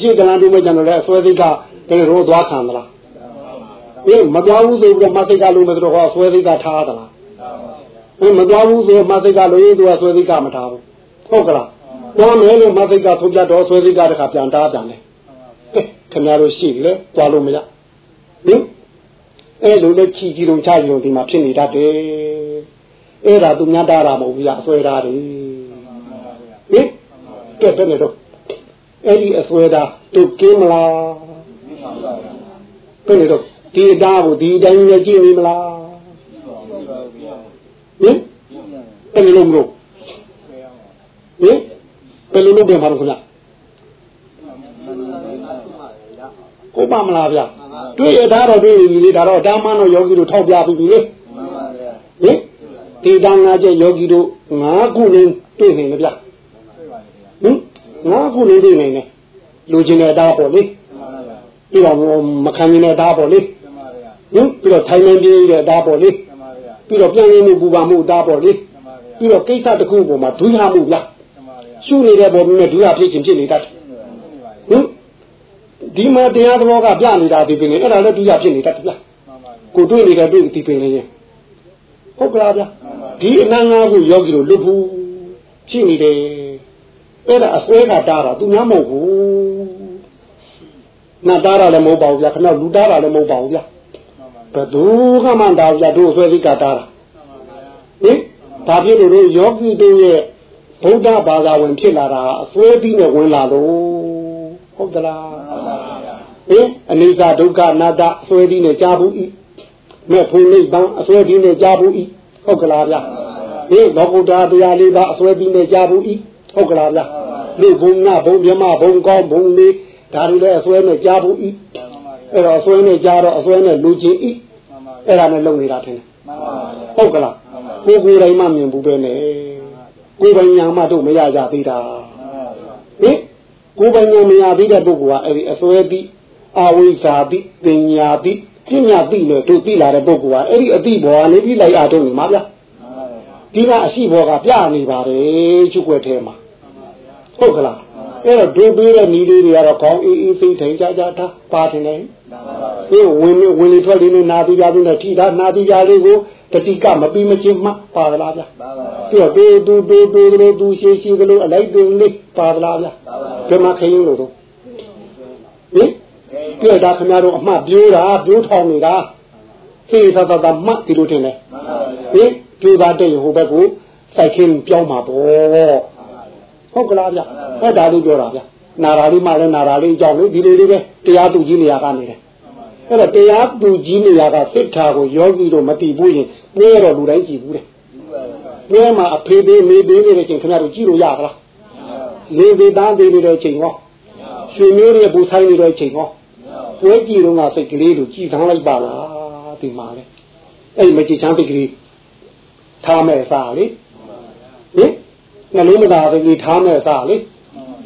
ရှေ့တန်းပြီးမယ်ကျန်တော့လေအစွဲသိကဘယ်လိုသွားခံမလားအေးမသွားဘူးဆိုပြီးတော့မသိကလို့မယ်ဆိုတော့ဟောဆွဲသိကထားသလားအေးမသွားဘူးဆိုမသိကလို့ရေးသူကဆွဲသိကမထားဘူးဟုတ်ကလား သွားမယ်လို့မသိကထုတ်ပြတော့ဆွဲသိကတခါပြန်တားပြန်တယ်ကဲခင်ဗျားတို့ရှိလေသွားလို့မရဟင်အဲ့လိုလက်ချီကြီးလုံးချကြီးလုံးဒီမှာဖြစ်နေတတ်တယ်အဲ့ဒါသူများတားတာမဟုတ်ဘူးအဆွဲတာတွေဟင်ကဲဘယ်နဲ့တော့အဲ့ဒီအဆွဲတာသူကင်းမလားဘယ်နဲ့တော့ဒီအသားကိုဒီအတိုင်းနဲ့ကြည့်နေမလားဟင်ဘယ်လိုလုပ်လို့ဟင် ဘယ်လိုလုပ်ပြန်ပါတော့ခင်ဗျကိုပါမလားဗျတွေ့ရတာတော့တွေ့ပြီလေဒါတော့ဓမ္မတော့ယောဂီတို့ထောက်ပြပြီလေဟင်ဒီတန်ငါကျယောဂီတို့ငါးခုလုံးတွေ့နေလေဗျဟင်ငါးခုလုံးတွေ့နေတယ်လူချင်းတဲ့အသားပေါ့လေပြီးတော့မခံရင်တဲ့အသားပေါ့လေဟင်ပြီးတော့ထိုင်နေပြေးတဲ့အသားပေါ့လေပြီးတော့ပြန်ရင်းမှုပူပါမှုအသားပေါ့လေပြီးတော့ကိစ္စတစ်ခုပေါ်မှာဒုရမှုဗျ ရှုနေတဲ့ပုံနဲ့ဒုရဖြစ်ခြင်းဖြစ်နေတတ်ဟင်ဒီမှာတရားသဘောကပြနေတာဒီပင်လေအဲ့ဒါလည်းဒုရဖြစ်နေတတ်ဗျကိုတွေ့နေတဲ့တွေ့ဒီပင်လေဟုတ်ကလားဗျဒီအနန္တကိုယောဂီတို့လွတ်ဘူးဖြစ်နေတယ်အဲ့ဒါအစွဲကတားတာသူများမဟုတ်ဘူးနတ်တားတာလည်းမဟုတ်ပါဘူးဗျခဏလူတားတာလည်းမဟုတ်ပါဘူးဗျဘယ်သူကမှတားဗျတို့ဆွဲစိတ်ကတားတာဟင်ဘာဖြစ်လို့တို့ယောဂီတို့ရဲ့ ဗုဒ္ဓဘာသာဝင်ဖြစ်လာတာအစွဲပြီးနဲ့ဝင်လာလို့ဟုတ်သလားဟင်အနိစ္စဒုက္ခအနတ္တအစွဲပြီးနဲ့ကြားဘူးဤမဲ့ဖုန်နိဗ္ဗာန်အစွဲပြီးနဲ့ကြားဘူးဤဟုတ်ကလားဗျဟင်လောကုတ္တရာတရားလေးပါအစွဲပြီးနဲ့ကြားဘူးဤဟုတ်ကလားဗျလူဘုံငါဘုံမြမဘုံကောင်းဘုံလေးဒါတွေလည်းအစွဲနဲ့ကြားဘူးဤအဲ့တော့အစွဲနဲ့ကြားတော့အစွဲနဲ့လူချင်းဤအဲ့ဒါနဲ့လုံနေတာထင်တယ်ဟုတ်ကလားကိုကိုယ်တိုင်မှမြင်ဘူးပဲနဲ့ ကိုယ်ပိုင်ညာမှတို့မရကြသေးတာဟင်ကိုယ်ပိုင်ညာမရသေးတဲ့ပုဂ္ဂိုလ်ကအဲ့ဒီအစွဲတိအဝိဇ္ဇာတိပညာတိပညာတိလို့တို့သိလာတဲ့ပုဂ္ဂိုလ်ကအဲ့ဒီအတိဘောကနေပြီးလိုက်အားထုတ်နေမှာဗျဒီကအရှိဘောကပြနေပါတယ်ချုပ်ွက်ထဲမှာဟုတ်ကလားအဲ့တော့ဒုပေးတဲ့နီးလေးတွေကတော့ခေါင်းအေးအေးစိတ်ထိုင်ကြကြထားပါတင်တယ်ဒီဝင်ဝင်လေထွက်လေနဲ့နာပြီးကြပြီးနဲ့ထိတာနာပြီးကြလေးကို တတိကမပြီးမချင်းမှပါသလားဗျာပြီးတော့ပေးသူပေးပေးကလေးသူရှိရှိကလေးအလိုက်တင်လေးပါသလားဗျာဘယ်မှာခရင်လို့တော့ဟင်ပြည့်တာခင်ဗျားတို့အမှတ်ပြိုးတာပြိုးထောင်နေတာသိသသသမှတ်ဒီလိုတင်တယ်ဟင်ပြိုးတာတဲ့ဟိုဘက်ကိုစိုက်ခင်းပြောင်းမှာပေါ့ဟုတ်ကလားဗျအဲ့ဒါလေးပြောတာဗျနာရာလေးမှလည်းနာရာလေးအကြောင်းလေဒီလိုလေးပဲတရားသူကြီးနေရာကနေတယ် အဲ့တော့တရားသူကြီးနေရာကစိတ်ထားကိုယောဂီတို့မတိဘူးရင်ပြဲတော့လူတိုင်းကြည့်ဘူးတဲ့ပြဲမှာအဖေသေးမေသေးနေတဲ့ချိန်ခင်ဗျားတို့ကြည့်လို့ရသလားလေသေးသားသေးနေတဲ့ချိန်ဟောရွှေမျိုးတွေပူဆိုင်နေတဲ့ချိန်ဟောပွဲကြည့်တော့ငါစိတ်ကလေးတို့ကြည်သန်းလိုက်ပါလားဒီမှာလေအဲ့မကြည်ချမ်းစိတ်ကလေးထားမဲ့စားလေဟင်နှလုံးမသာစိတ်ကလေးထားမဲ့စားလေ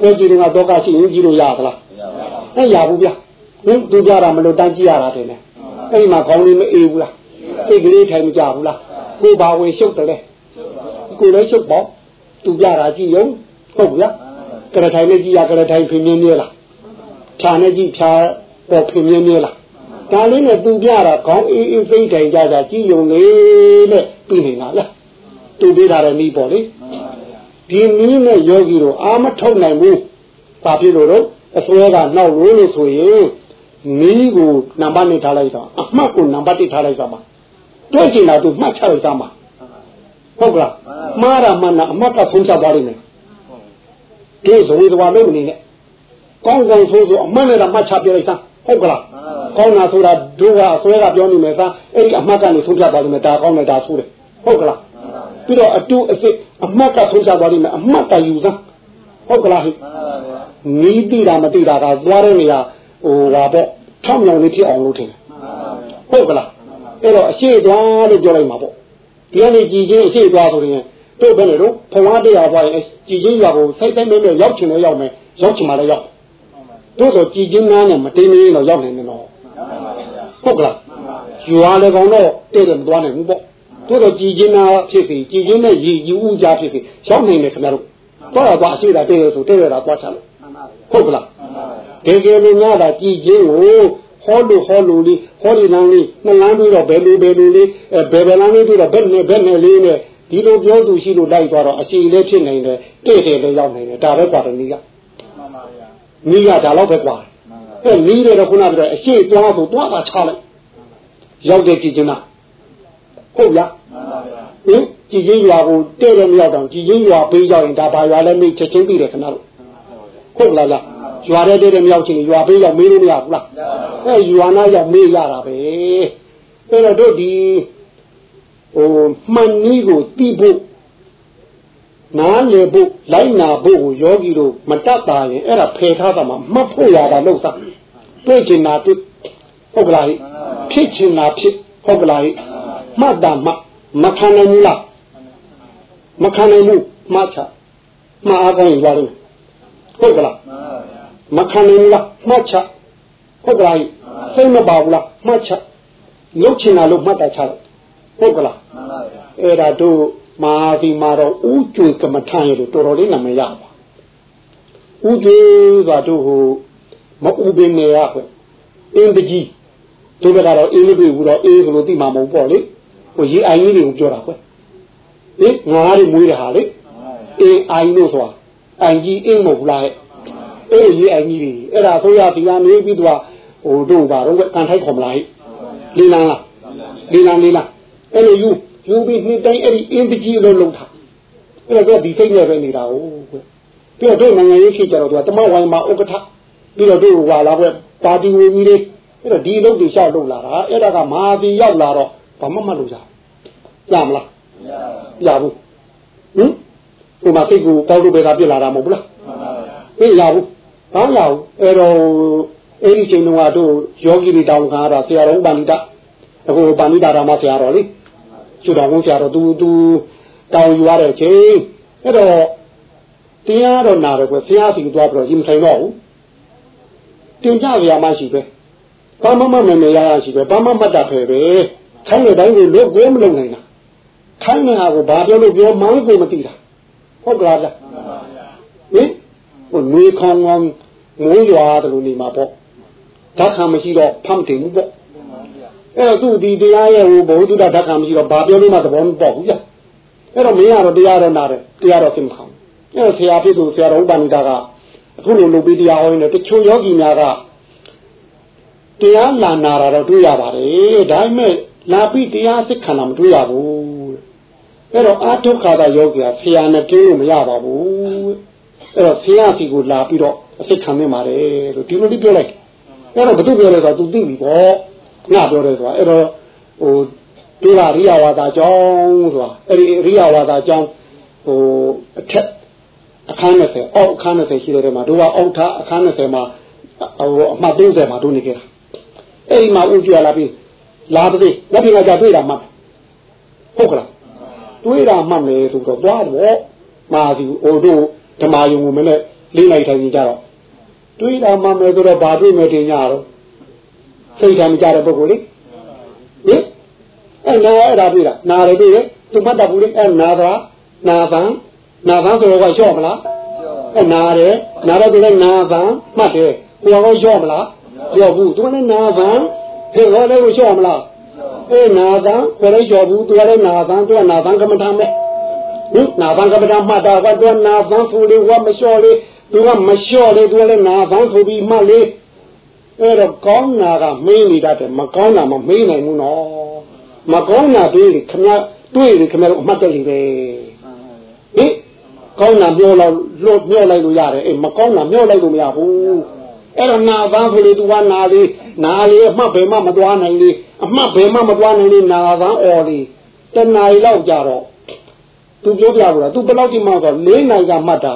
ပွဲကြည့်တော့တော့ကရှိရင်ကြည့်လို့ရသလားအဲ့ရဘူးဗျ ဟင်သူကြတာမလို့တန်းကြည့်ရတာတယ်လေအဲ့ဒီမှာခေါင်းလေးမအေးဘူးလားစိတ်ကလေးထိုင်မကြဘူးလားကိုပါဝင်ရှုပ်တယ်လေကိုလည်းရှုပ်ပေါ့သူကြတာကြည့်ရုံဟုတ်ဗျာကရထိုင်နဲ့ကြည့်ရကရထိုင်ဖြစ်မြင်းမြဲလားဖြာနဲ့ကြည့်ဖြာပေါ်ဖြစ်မြင်းမြဲလားဒါလေးနဲ့သူပြတာခေါင်းအေးအေးသိမ့်တိုင်ကြတာကြည့်ရုံလေးနဲ့ပြီးနေတာလားသူပေးတာလည်းနီးပေါ့လေဒီနည်းနဲ့ယောဂီတို့အာမထုတ်နိုင်ဘူးဘာဖြစ်လို့တော့အစွဲကနောက်လို့လို့ဆိုရင် မီးကိုနံပါတ်နဲ့ထားလိုက်တော့အမှတ်ကိုနံပါတ်1ထားလိုက်တော့မှာတွေ့ကျင်တာသူမှတ်ချလိုက်သားမှာဟုတ်ကလားမှားတာမှန်တာအမှတ်ကဆုံးဖြတ်သွားလိမ့်မယ်ဒီဇဝေသွားလို့မနေနဲ့ကောင်းကောင်းဆိုးဆိုအမှန်နဲ့မှတ်ချပြလိုက်သားဟုတ်ကလားကောင်းတာဆိုတာဒုကအစွဲကပြောနေမယ်သားအဲ့ဒီအမှတ်ကနေဆုံးဖြတ်သွားလိမ့်မယ်ဒါကောင်းတယ်ဒါဆိုးတယ်ဟုတ်ကလားပြီးတော့အတူအစ်အမှတ်ကဆုံးဖြတ်သွားလိမ့်မယ်အမှတ်တယူသားဟုတ်ကလားဟိနီးတိတာမတိတာကသွားတဲ့နေရာ ဟိုဟာပေါ့ထောက်မြောင်လေးဖြစ်အောင်လုပ်တယ်ဟုတ်ကလားအဲ့တော့အရှိသွားလို့ပြောလိုက်မှာပေါ့ဒီကနေ့ကြည်ချင်းအရှိသွားဆိုရင်တို့ဘယ်လိုဖုံအားတရားပွားရင်ကြည်ချင်းရွာကိုစိတ်တိုင်းနဲ့ရောက်ချင်လည်းရောက်မယ်ရောက်ချင်မှလည်းရောက်တို့ဆိုကြည်ချင်းနားနဲ့မတင်းနေတော့ရောက်နေတယ်နော်ဟုတ်ကလားရွာလည်းကောင်တော့တဲ့တယ်မသွားနိုင်ဘူးပေါ့တို့တော့ကြည်ချင်းနာဖြစ်စီကြည်ချင်းနဲ့ရည်ယူဥကြဖြစ်စီရောက်နေတယ်ခင်ဗျားတို့တော့တော့အရှိတာတဲ့ရဆိုတဲ့ရတာသွားချလို့ဟုတ်ကလား တကယ်လို့များတာကြည်ချင်းကိုဟောလို့ဟောလို့လေးဟောဒီလမ်းလေးနှစ်လမ်းပြီးတော့ဘယ်လိုဘယ်လိုလေးအဲဘယ်ဘယ်လမ်းလေးပြီးတော့ဘယ်နဲ့ဘယ်နဲ့လေးနဲ့ဒီလိုပြောသူရှိလို့လိုက်သွားတော့အချိန်လေးဖြစ်နိုင်တယ်တိတ်တယ်လည်းရောက်နိုင်တယ်ဒါပဲပါတယ်နီးကမှန်ပါဗျာနီးကဒါတော့ပဲကွာဟဲ့နီးတယ်တော့ခုနကပြောအရှိသွားဆိုသွားတာချလိုက်ရောက်တဲ့ကြည်ချင်းလားဟုတ်လားမှန်ပါဗျာဟင်ကြည်ချင်းရွာကိုတဲ့တယ်မရောက်တော့ကြည်ချင်းရွာပေးရောက်ရင်ဒါဘာရွာလဲမေးချက်ချင်းပြီးတယ်ခဏလို့ဟုတ်လားလား ရွာတဲ့တဲ့မရောက်ချင်ရွာပေးရောက်မေးလို့မရဘူးလားအဲရွာနာရောက်မေးရတာပဲအဲ့တော့တို့ဒီဟိုမှန်နည်းကိုသိဖို့နားလည်ဖို့လိုက်နာဖို့ကိုယောဂီတို့မတတ်တာရင်အဲ့ဒါဖယ်ထားတာမှမှတ်ဖို့ရတာလို့စားတွေ့ချင်တာတွေ့ဟုတ်ကလားဖြစ်ချင်တာဖြစ်ဟုတ်ကလားမှတ်တာမှမခံနိုင်ဘူးလားမခံနိုင်ဘူးမှတ်ချမှားအားကောင်းရင်ရတယ်ဟုတ်ကလား မခံနိုင်ဘူးလားမှတ်ချဟုတ်ကလားစိတ်မပါဘူးလားမှတ်ချလုတ်ချင်တာလို့မှတ်တာချတယ်ဟုတ်ကလားအဲ့ဒါတို့မာဒီမာတော့ဥကျွေကမ္မထရလို့တော်တော်လေးနာမည်ရပါဥကျွေဆိုတာတို့ဟိုမဥပင်နေရခွအင်းတကြီးတို့ကတော့အင်းမတွေ့ဘူးတော့အေးဆိုလို့သိမှာမဟုတ်ပေါ့လေဟိုရေအိုင်ကြီးတွေကိုပြောတာခွဟင်ငါးတွေမွေးတဲ့ဟာလေအေးအိုင်လို့ဆိုတာအိုင်ကြီးအင်းမဟုတ်လားဟဲ့ အဲ့ဒီရေအိုင်ကြီးတွေအဲ့ဒါဆိုရဒီကနေပြီးတော့ဟိုတို့ပါတော့ကန်ထိုက်ခေါ်မလားဟဲ့လီလန်လားလီလန်လီလန်အဲ့လိုယူယူပြီးနှစ်တိုင်းအဲ့ဒီအင်းတကြီးလို့လုံထားအဲ့တော့ဒီစိတ်နဲ့ပဲနေတာဟုတ်ကွပြီးတော့တို့နိုင်ငံရေးဖြစ်ကြတော့သူကတမဝိုင်းမှာဥက္ကဋ္ဌပြီးတော့တို့ဟွာလာကွပါတီဝင်ကြီးတွေအဲ့တော့ဒီအလုပ်တွေရှောက်လုပ်လာတာအဲ့ဒါကမာတီရောက်လာတော့ဘာမှမလုပ်ကြရမလားရဘူးဟင်ဟိုမှာစိတ်ကိုတောက်လို့ပဲကပြစ်လာတာမဟုတ်ဘူးလားဟင်ရဘူး ဘာရဘူးအဲ့တော့အဲ့ဒီချိန်တုန်းကတို့ယောဂီတွေတောင်းခံရတာဆရာတော်ပါဏိတအခုပါဏိတာဓမ္မဆရာတော်လေကျွတော်ဘုန်းဆရာတော်သူသူတောင်းယူရတဲ့ချိန်အဲ့တော့တရားတော်နာတယ်ကွဆရာစီသွားပြီးတော့ရင်မထိုင်တော့ဘူးတင်ကြရမှရှိပဲဘာမှမမမေရရရှိပဲဘာမှမတ်တာဖယ်ပဲခိုင်းတဲ့တိုင်းကိုလွတ်ကိုမလုံနိုင်တာခိုင်းနေတာကိုဘာပြောလို့ပြောမှန်းကိုမသိတာဟုတ်ကလားဗျဟင် ဟိုနေခေါင်းကောင်းမိုးရွာတယ်လို့နေမှာပေါ့ဓာတ်ခံမရှိတော့ဖမ်းတင်ဘူးပေါ့အဲ့တော့သူ့ဒီတရားရဲ့ဟိုဘုဒ္ဓဓာတ်ခံမရှိတော့ဘာပြောလို့မှသဘောမပေါက်ဘူးဗျအဲ့တော့မင်းကတော့တရားတော့နာတယ်တရားတော့သိမခံအဲ့တော့ဆရာဖြစ်သူဆရာတော်ဥပဏိတာကအခုလိုလုပ်ပြီးတရားဟောနေတယ်တချို့ယောဂီများကတရားလာနာတာတော့တွေ့ရပါတယ်ဒါပေမဲ့လာပြီးတရားစစ်ခံတာမတွေ့ရဘူးအဲ့တော့အာထုခါတာယောဂီကဆရာနဲ့တွေ့လို့မရပါဘူး အဲ့တော့ဆရာစီကိုလာပြီးတော့အစစ်ခံနေပါတယ်လို့ဒီလိုလေးပြောလိုက်အဲ့တော့ဘသူပြောလဲဆိုတော့ तू သိပြီပေါ့ငါပြောတယ်ဆိုတာအဲ့တော့ဟိုဒီကရိယဝါဒကြောင်းဆိုတာအဲ့ဒီရိယဝါဒကြောင်းဟိုအထက်အခန်း20အောက်အခန်း20ရှိတဲ့မှာတို့ကအောက်ထအခန်း20မှာဟိုအမှတ်30မှာတို့နေကြတာအဲ့ဒီမှာဥကြလာပြီးလာပါသေးလက်ပြင်ကကြတွေ့တာမှတ်ဟုတ်ကလားတွေ့တာမှတ်မယ်ဆိုတော့သွားတော့မာစီအိုတို့ ဓမ္မယုံကိုမနဲ့လေးလိုက်ထိုင်ကြတော့တွေးတာမှမယ်ဆိုတော့ဘာတွေ့မယ်တင်ကြတော့စိတ်ဓာတ်မကြတဲ့ပုဂ္ဂိုလ်လေဟင်အဲ့နာအဲ့ဒါတွေ့တာနာရတွေ့ရဲ့သူမှတ်တတ်ဘူးလေအဲ့နာသာနာပံနာပံဆိုတော့လျှော့မလားအဲ့နာတယ်နာတော့သူလည်းနာပံမှတ်တယ်ကိုယ်ကောလျှော့မလားလျှော့ဘူးသူကလည်းနာပံဖေရောလည်းလျှော့မလားအေးနာပံကိုယ်လည်းလျှော့ဘူးသူကလည်းနာပံသူကနာပံကမ္မထာမဲ့ ဟင်နာပံကမ္မထာမှတ်တာကသူကနာပံဖူလေးဝမလျှော့လေးသူကမလျှော့လေသူကလည်းနာပန်းဆိုပြီးမှတ်လေအဲ့တော့ကောင်းနာကမင်းနေတတ်တယ်မကောင်းနာမမင်းနိုင်ဘူးနော်မကောင်းနာတွေးခမတွေ့လေခမတို့အမှတ်တယ်လေပဲဟင်ကောင်းနာပြောလောက်လို့ပြောလိုက်လို့ရတယ်အေးမကောင်းနာပြောလိုက်လို့မရဘူးအဲ့တော့နာပန်းဆိုလေသူကနာလေနာလေအမှတ်ဘယ်မှမသွားနိုင်လေအမှတ်ဘယ်မှမသွားနိုင်လေနာပန်းအော်လေတဏှာလောက်ကြတော့ သူပြောပြလို့သူဘယ်လောက်ဒီမှဆို၄နိုင်ကမှတ်တာ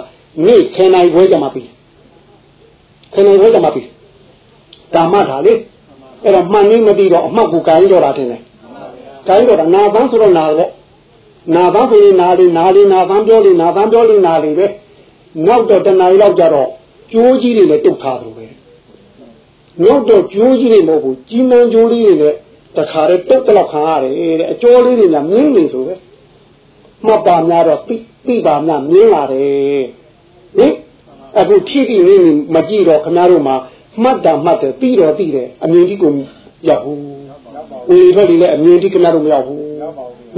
နေ့ခင်နိုင်ခွဲကြမှာပြီခင်နိုင်ခွဲကြမှာပြီဒါမှတ်တာလေအဲ့တော့မှန်နေမသိတော့အမှတ်ကိုကိုင်းတော့တာတင်တယ်ကိုင်းတော့တာနာပန်းဆိုတော့နာတော့နာသန်းဆိုရင်နာလေနာလေနာသန်းပြောလေနာသန်းပြောလေနာလေပဲနောက်တော့တဏှာကြီးလောက်ကြတော့ကျိုးကြီးတွေလည်းတုတ်ထားတယ်ပဲနောက်တော့ကျိုးကြီးတွေမဟုတ်ဘူးကြီးနှံကျိုးလေးတွေလည်းတခါတည်းတုတ်တလောက်ခံရတယ်တဲ့အကျော်လေးတွေကမြင်းနေဆိုပဲ မှတ်ပါများတော့သိသိပါများမြင်းလာတယ်ဟင်အခုထိတိနေမကြည့်တော့ခင်ဗျားတို့မှာမှတ်တာမှတ်တယ်ပြီးတော့ပြီးတယ်အမြင်ကြီးကိုရောက်ဘူးဝေထွက်တွေလည်းအမြင်ကြီးခင်ဗျားတို့မရောက်ဘူး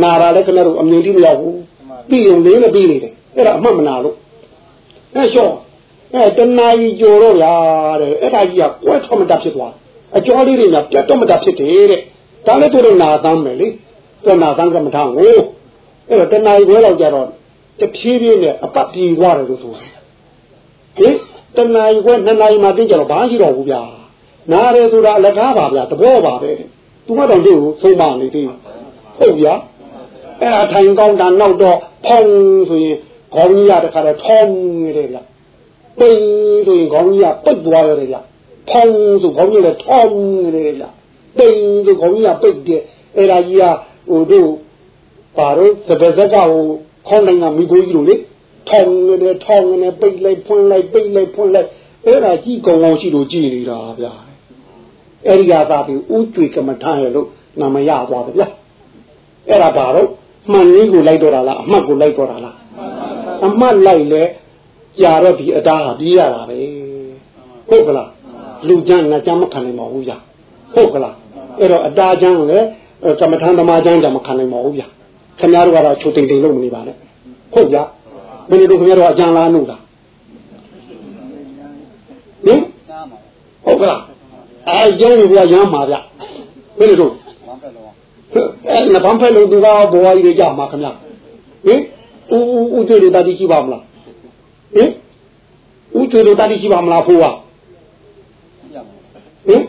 နာတာလည်းခင်ဗျားတို့အမြင်ကြီးမရောက်ဘူးပြီးရင်လေးနဲ့ပြီးနေတယ်အဲ့ဒါအမှတ်မနာလို့အဲရှော့အဲတဏှာကြီးကြော်တော့ရာတဲ့အဲ့ဒါကြီးကကွဲထွက်မတတ်ဖြစ်သွားအကျော်လေးတွေကပြတ်တော့မတတ်ဖြစ်တယ်တဲ့ဒါလည်းတို့တော့နာသမ်းမယ်လေတော့နာသမ်းကမထားဘူး အဲ့တော့တဏှာကြီးဘဲလောက်ကြတော့တဖြည်းဖြည်းနဲ့အပတ်ပြေသွားတယ်လို့ဆိုတယ်ဟင်တဏှာကြီးကနှစ်နာရီမှတင်းကြတော့ဘာရှိတော့ဘူးဗျာနားတယ်ဆိုတာအလကားပါဗျာသဘောပါပဲသူကတော့တို့ဆုံးမနေသေးဟုတ်ဗျာအဲ့ဒါထိုင်ကောင်းတာနောက်တော့ဖောင်းဆိုရင်ခေါင်းကြီးရတခါတော့ထောင်းနေတယ်ဗျပိန်ဆိုရင်ခေါင်းကြီးကပိတ်သွားရတယ်ဗျဖောင်းဆိုခေါင်းကြီးလည်းထောင်းနေတယ်ဗျပိန်ဆိုခေါင်းကြီးကပိတ်တယ်အဲ့ဒါကြီးကဟိုတို့ ပါတော့သဘဇက်ကဟိုခေါင်းတိုင်းကမိကိုကြီးလို့လေထောင်းနေတယ်ထောင်းနေတယ်ပိတ်လိုက်ဖွင့်လိုက်ပိတ်လိုက်ဖွင့်လိုက်အဲ့ဒါကြည့်ကောင်းကောင်းရှိလို့ကြည်နေတာဗျာအဲ့ဒီကသာပြီးဥကျွေကမထမ်းရလို့နာမရသွားတယ်ဗျာအဲ့ဒါဘာတော့မှန်လေးကိုလိုက်တော့တာလားအမှတ်ကိုလိုက်တော့တာလားအမှတ်လိုက်လဲကြာတော့ဒီအတားဟာပြေးရတာပဲဟုတ်ကလားလူချမ်းငါချမ်းမခံနိုင်ပါဘူးဗျာဟုတ်ကလားအဲ့တော့အတားချမ်းလည်းကမ္မထမ်းသမားချမ်းကြမခံနိုင်ပါဘူးဗျာ ခင်ဗျားတို့ကတော့ချိုတိမ်တိမ်လုပ်မနေပါနဲ့ဟုတ်ဗျာဘယ်လိုတို့ခင်ဗျားတို့အကြံလားနှုတ်တာဟင်ဟုတ်ကလားအဲကျင်းကရမ်းပါဗျဘယ်လိုတို့အဲနဗံဖက်လို့သူကဘဝကြီးတွေကြမှာခင်ဗျာဟင်ဦးဦးကျွေးလို့တတိရှိပါမလားဟင်ဦးကျွေးလို့တတိရှိပါမလားဖိုးကဟင်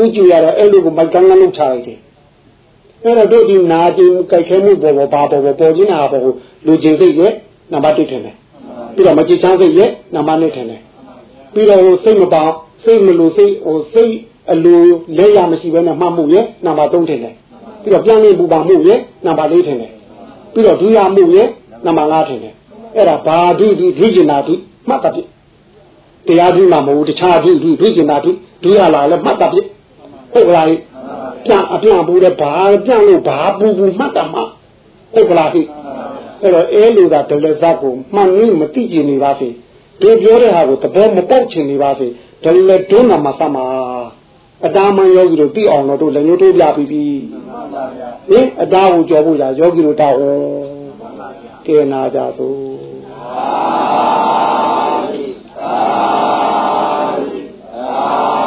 ဦးကျွေးရတော့အဲ့လိုကိုမိုက်ကန်းကန်းလုပ်ချလိုက်တယ် အဲ့တော့တို့ဒီနာကျင်ကြိုက်ခဲမှုပေါ်ပေါ်ပါပေါ်ပေါ်ပေါ်ချင်းနာပေါ်လူကျင်စိတ်ရဲ့နံပါတ်1ထင်တယ်ပြီးတော့မကြည်ချမ်းစိတ်ရဲ့နံပါတ်2ထင်တယ်ပြီးတော့စိတ်မပေါစိတ်မလို့စိတ်ဟိုစိတ်အလိုလဲရမရှိဘဲနဲ့မှတ်မှုရဲ့နံပါတ်3ထင်တယ်ပြီးတော့ပြန်လည်ပူပါမှုရဲ့နံပါတ်4ထင်တယ်ပြီးတော့ဒုရမှုရဲ့နံပါတ်5ထင်တယ်အဲ့ဒါဘာဒုဒုဒုကျင်နာဒုမှတ်တပြတရားဒုမှမဟုတ်တခြားဒုဒုဒုကျင်နာဒုဒုရလာလည်းမှတ်တပြဟုတ်လား ပြအပြဘူးတဲ့ဘာပြလို့ဘာပူပူမှတ်တာမှဟုတ်ကလားဟိအဲ့တော့အဲလိုသာဒလဇတ်ကိုမှန်နေမသိကျင်နေပါစေသူပြောတဲ့ဟာကိုတဘောမပေါက်ချင်နေပါစေဒလဒုနာမှာသမာအတားမှန်ယောဂီတို့သိအောင်တော့တို့လည်းညှို့တိုးပြပြီးပြီဟင်အတားကိုကြော်ဖို့ရာယောဂီတို့တောက်ဟောကဲနာကြသို့သာသာသာ